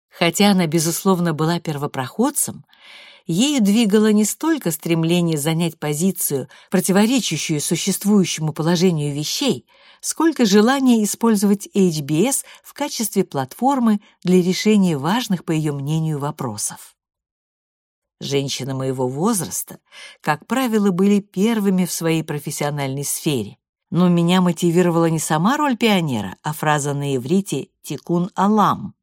[SPEAKER 2] Хотя она, безусловно, была первопроходцем, ею двигало не столько стремление занять позицию, противоречащую существующему положению вещей, сколько желание использовать HBS в качестве платформы для решения важных, по ее мнению, вопросов. Женщины моего возраста, как правило, были первыми в своей профессиональной сфере. Но меня мотивировала не сама роль пионера, а фраза на иврите «тикун алам».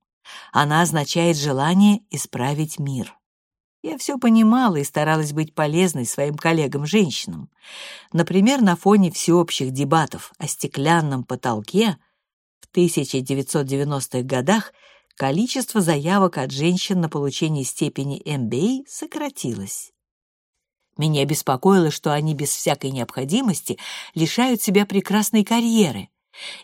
[SPEAKER 2] Она означает желание исправить мир. Я все понимала и старалась быть полезной своим коллегам-женщинам. Например, на фоне всеобщих дебатов о стеклянном потолке в 1990-х годах количество заявок от женщин на получение степени MBA сократилось. Меня беспокоило, что они без всякой необходимости лишают себя прекрасной карьеры,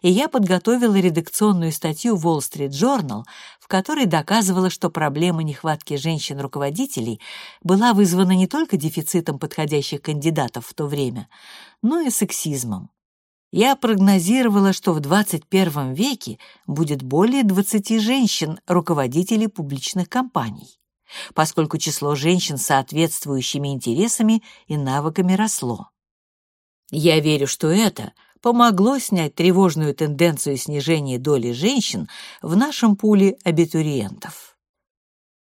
[SPEAKER 2] и я подготовила редакционную статью в Wall Street Journal, в которой доказывала, что проблема нехватки женщин-руководителей была вызвана не только дефицитом подходящих кандидатов в то время, но и сексизмом. Я прогнозировала, что в 21 веке будет более 20 женщин, руководителей публичных компаний, поскольку число женщин с соответствующими интересами и навыками росло. Я верю, что это помогло снять тревожную тенденцию снижения доли женщин в нашем пуле абитуриентов.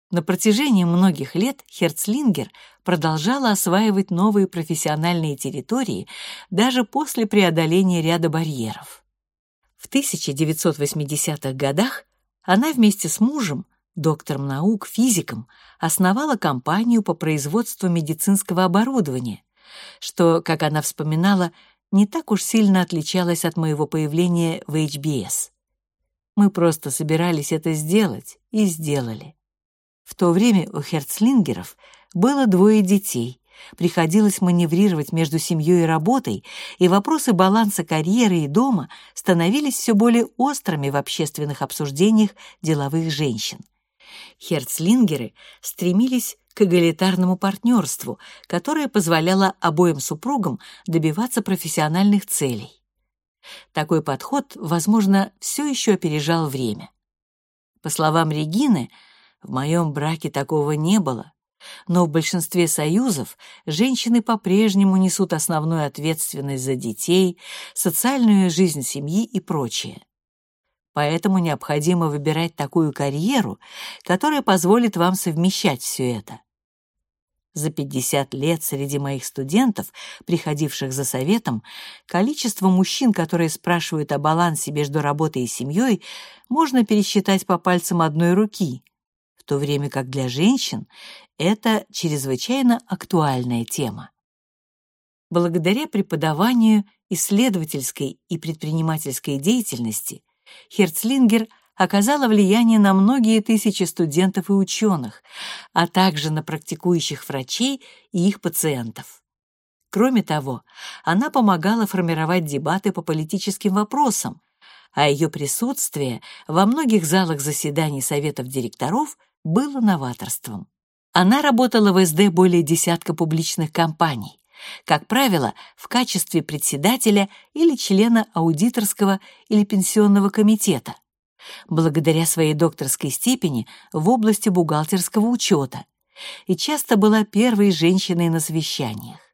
[SPEAKER 2] На протяжении многих лет Херцлингер продолжала осваивать новые профессиональные территории даже после преодоления ряда барьеров. В В 1980-х годах она вместе с мужем, доктором наук, физиком, основала компанию по производству медицинского оборудования, что, как она вспоминала, не так уж сильно отличалось от моего появления в HBS. Мы просто собирались это сделать и сделали. В то время у Херцлингеров было двое детей, приходилось маневрировать между семьей и работой, и вопросы баланса карьеры и дома становились все более острыми в общественных обсуждениях деловых женщин. Херцлингеры стремились к эгалитарному партнерству, которое позволяло обоим супругам добиваться профессиональных целей. Такой подход, возможно, все еще опережал время. По словам Регины, в моем браке такого не было, но в большинстве союзов женщины по-прежнему несут основную ответственность за детей, социальную жизнь семьи и прочее. Поэтому необходимо выбирать такую карьеру, которая позволит вам совмещать все это. За 50 лет среди моих студентов, приходивших за советом, количество мужчин, которые спрашивают о балансе между работой и семьей, можно пересчитать по пальцам одной руки, то время как для женщин это чрезвычайно актуальная тема. Благодаря преподаванию, исследовательской и предпринимательской деятельности Херцлингер оказала влияние на многие тысячи студентов и ученых, а также на практикующих врачей и их пациентов. Кроме того, она помогала формировать дебаты по политическим вопросам, а ее присутствие во многих залах заседаний советов директоров было новаторством. Она работала в СД более десятка публичных компаний, как правило, в качестве председателя или члена аудиторского или пенсионного комитета, благодаря своей докторской степени в области бухгалтерского учета, и часто была первой женщиной на совещаниях.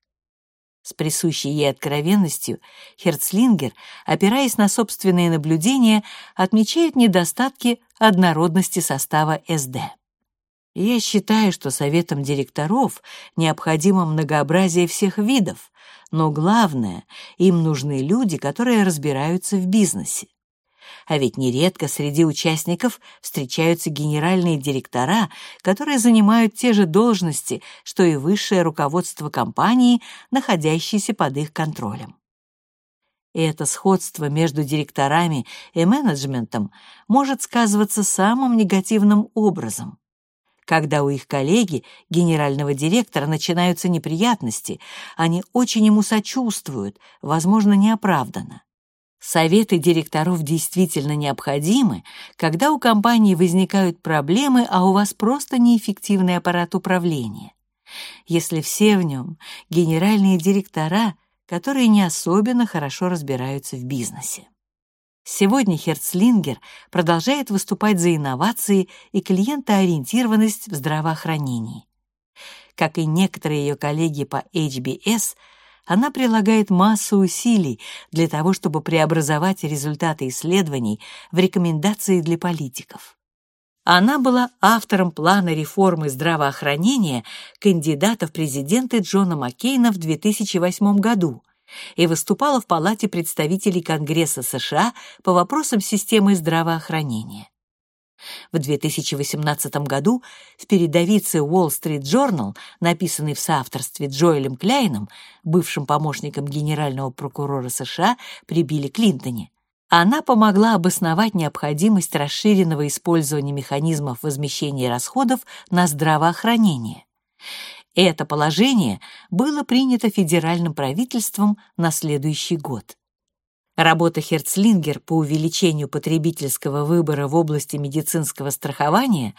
[SPEAKER 2] С присущей ей откровенностью Херцлингер, опираясь на собственные наблюдения, отмечает недостатки однородности состава СД. Я считаю, что советам директоров необходимо многообразие всех видов, но главное, им нужны люди, которые разбираются в бизнесе. А ведь нередко среди участников встречаются генеральные директора, которые занимают те же должности, что и высшее руководство компании, находящееся под их контролем. И это сходство между директорами и менеджментом может сказываться самым негативным образом. Когда у их коллеги, генерального директора, начинаются неприятности, они очень ему сочувствуют, возможно, неоправданно. Советы директоров действительно необходимы, когда у компании возникают проблемы, а у вас просто неэффективный аппарат управления. Если все в нем генеральные директора, которые не особенно хорошо разбираются в бизнесе. Сегодня Херцлингер продолжает выступать за инновации и клиентоориентированность в здравоохранении. Как и некоторые ее коллеги по HBS – она прилагает массу усилий для того, чтобы преобразовать результаты исследований в рекомендации для политиков. Она была автором плана реформы здравоохранения кандидата в президенты Джона Маккейна в 2008 году и выступала в Палате представителей Конгресса США по вопросам системы здравоохранения. В 2018 году в передовице Wall Street Journal, написанной в соавторстве Джоэлем Кляйном, бывшим помощником генерального прокурора США при Билли Клинтоне, она помогла обосновать необходимость расширенного использования механизмов возмещения расходов на здравоохранение. Это положение было принято федеральным правительством на следующий год. Работа Херцлингер по увеличению потребительского выбора в области медицинского страхования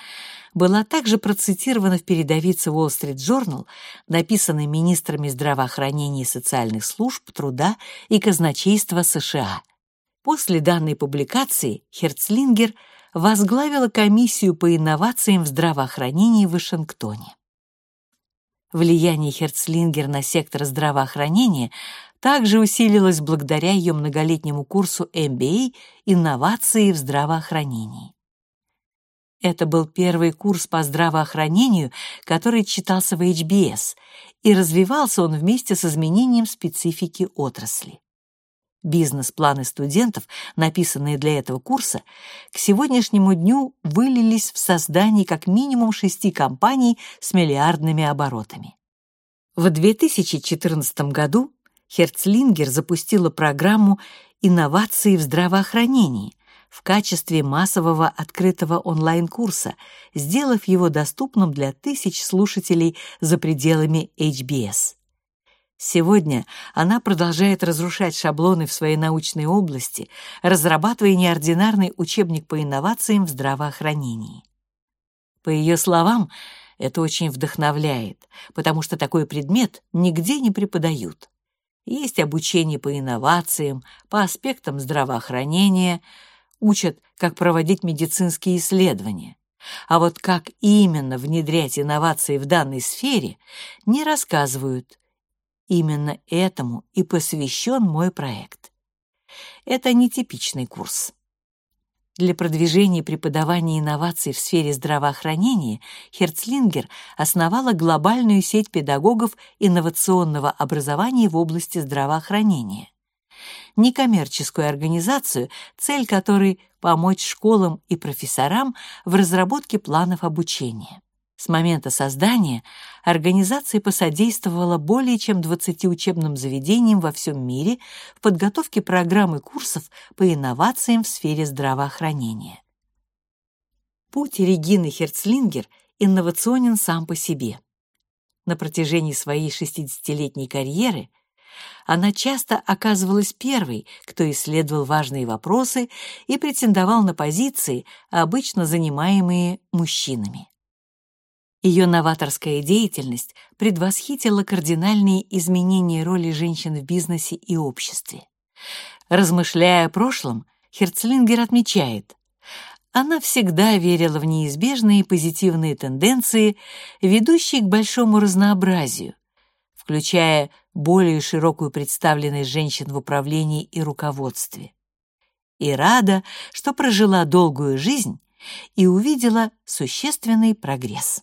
[SPEAKER 2] была также процитирована в передовице Wall Street Journal, написанной министрами здравоохранения и социальных служб, труда и казначейства США. После данной публикации Херцлингер возглавила комиссию по инновациям в здравоохранении в Вашингтоне. Влияние Херцлингер на сектор здравоохранения также усилилась благодаря ее многолетнему курсу MBA «Инновации в здравоохранении». Это был первый курс по здравоохранению, который читался в HBS, и развивался он вместе с изменением специфики отрасли. Бизнес-планы студентов, написанные для этого курса, к сегодняшнему дню вылились в создание как минимум шести компаний с миллиардными оборотами. В 2014 году Херцлингер запустила программу «Инновации в здравоохранении», в качестве массового открытого онлайн-курса, сделав его доступным для тысяч слушателей за пределами HBS. Сегодня она продолжает разрушать шаблоны в своей научной области, разрабатывая неординарный учебник по инновациям в здравоохранении. По ее словам, это очень вдохновляет, потому что такой предмет нигде не преподают. Есть обучение по инновациям, по аспектам здравоохранения — учат, как проводить медицинские исследования. А вот как именно внедрять инновации в данной сфере, не рассказывают. Именно этому и посвящен мой проект. Это нетипичный курс. Для продвижения преподавания инноваций в сфере здравоохранения Херцлингер основала глобальную сеть педагогов инновационного образования в области здравоохранения некоммерческую организацию, цель которой — помочь школам и профессорам в разработке планов обучения. С момента создания организация посодействовала более чем 20 учебным заведениям во всем мире в подготовке программ и курсов по инновациям в сфере здравоохранения. Путь Регины Херцлингер инновационен сам по себе. На протяжении своей 60-летней карьеры – она часто оказывалась первой, кто исследовал важные вопросы и претендовал на позиции, обычно занимаемые мужчинами. Ее новаторская деятельность предвосхитила кардинальные изменения роли женщин в бизнесе и обществе. Размышляя о прошлом, Херцлингер отмечает, она всегда верила в неизбежные позитивные тенденции, ведущие к большому разнообразию, включая более широкую представленность женщин в управлении и руководстве. И рада, что прожила долгую жизнь и увидела существенный прогресс.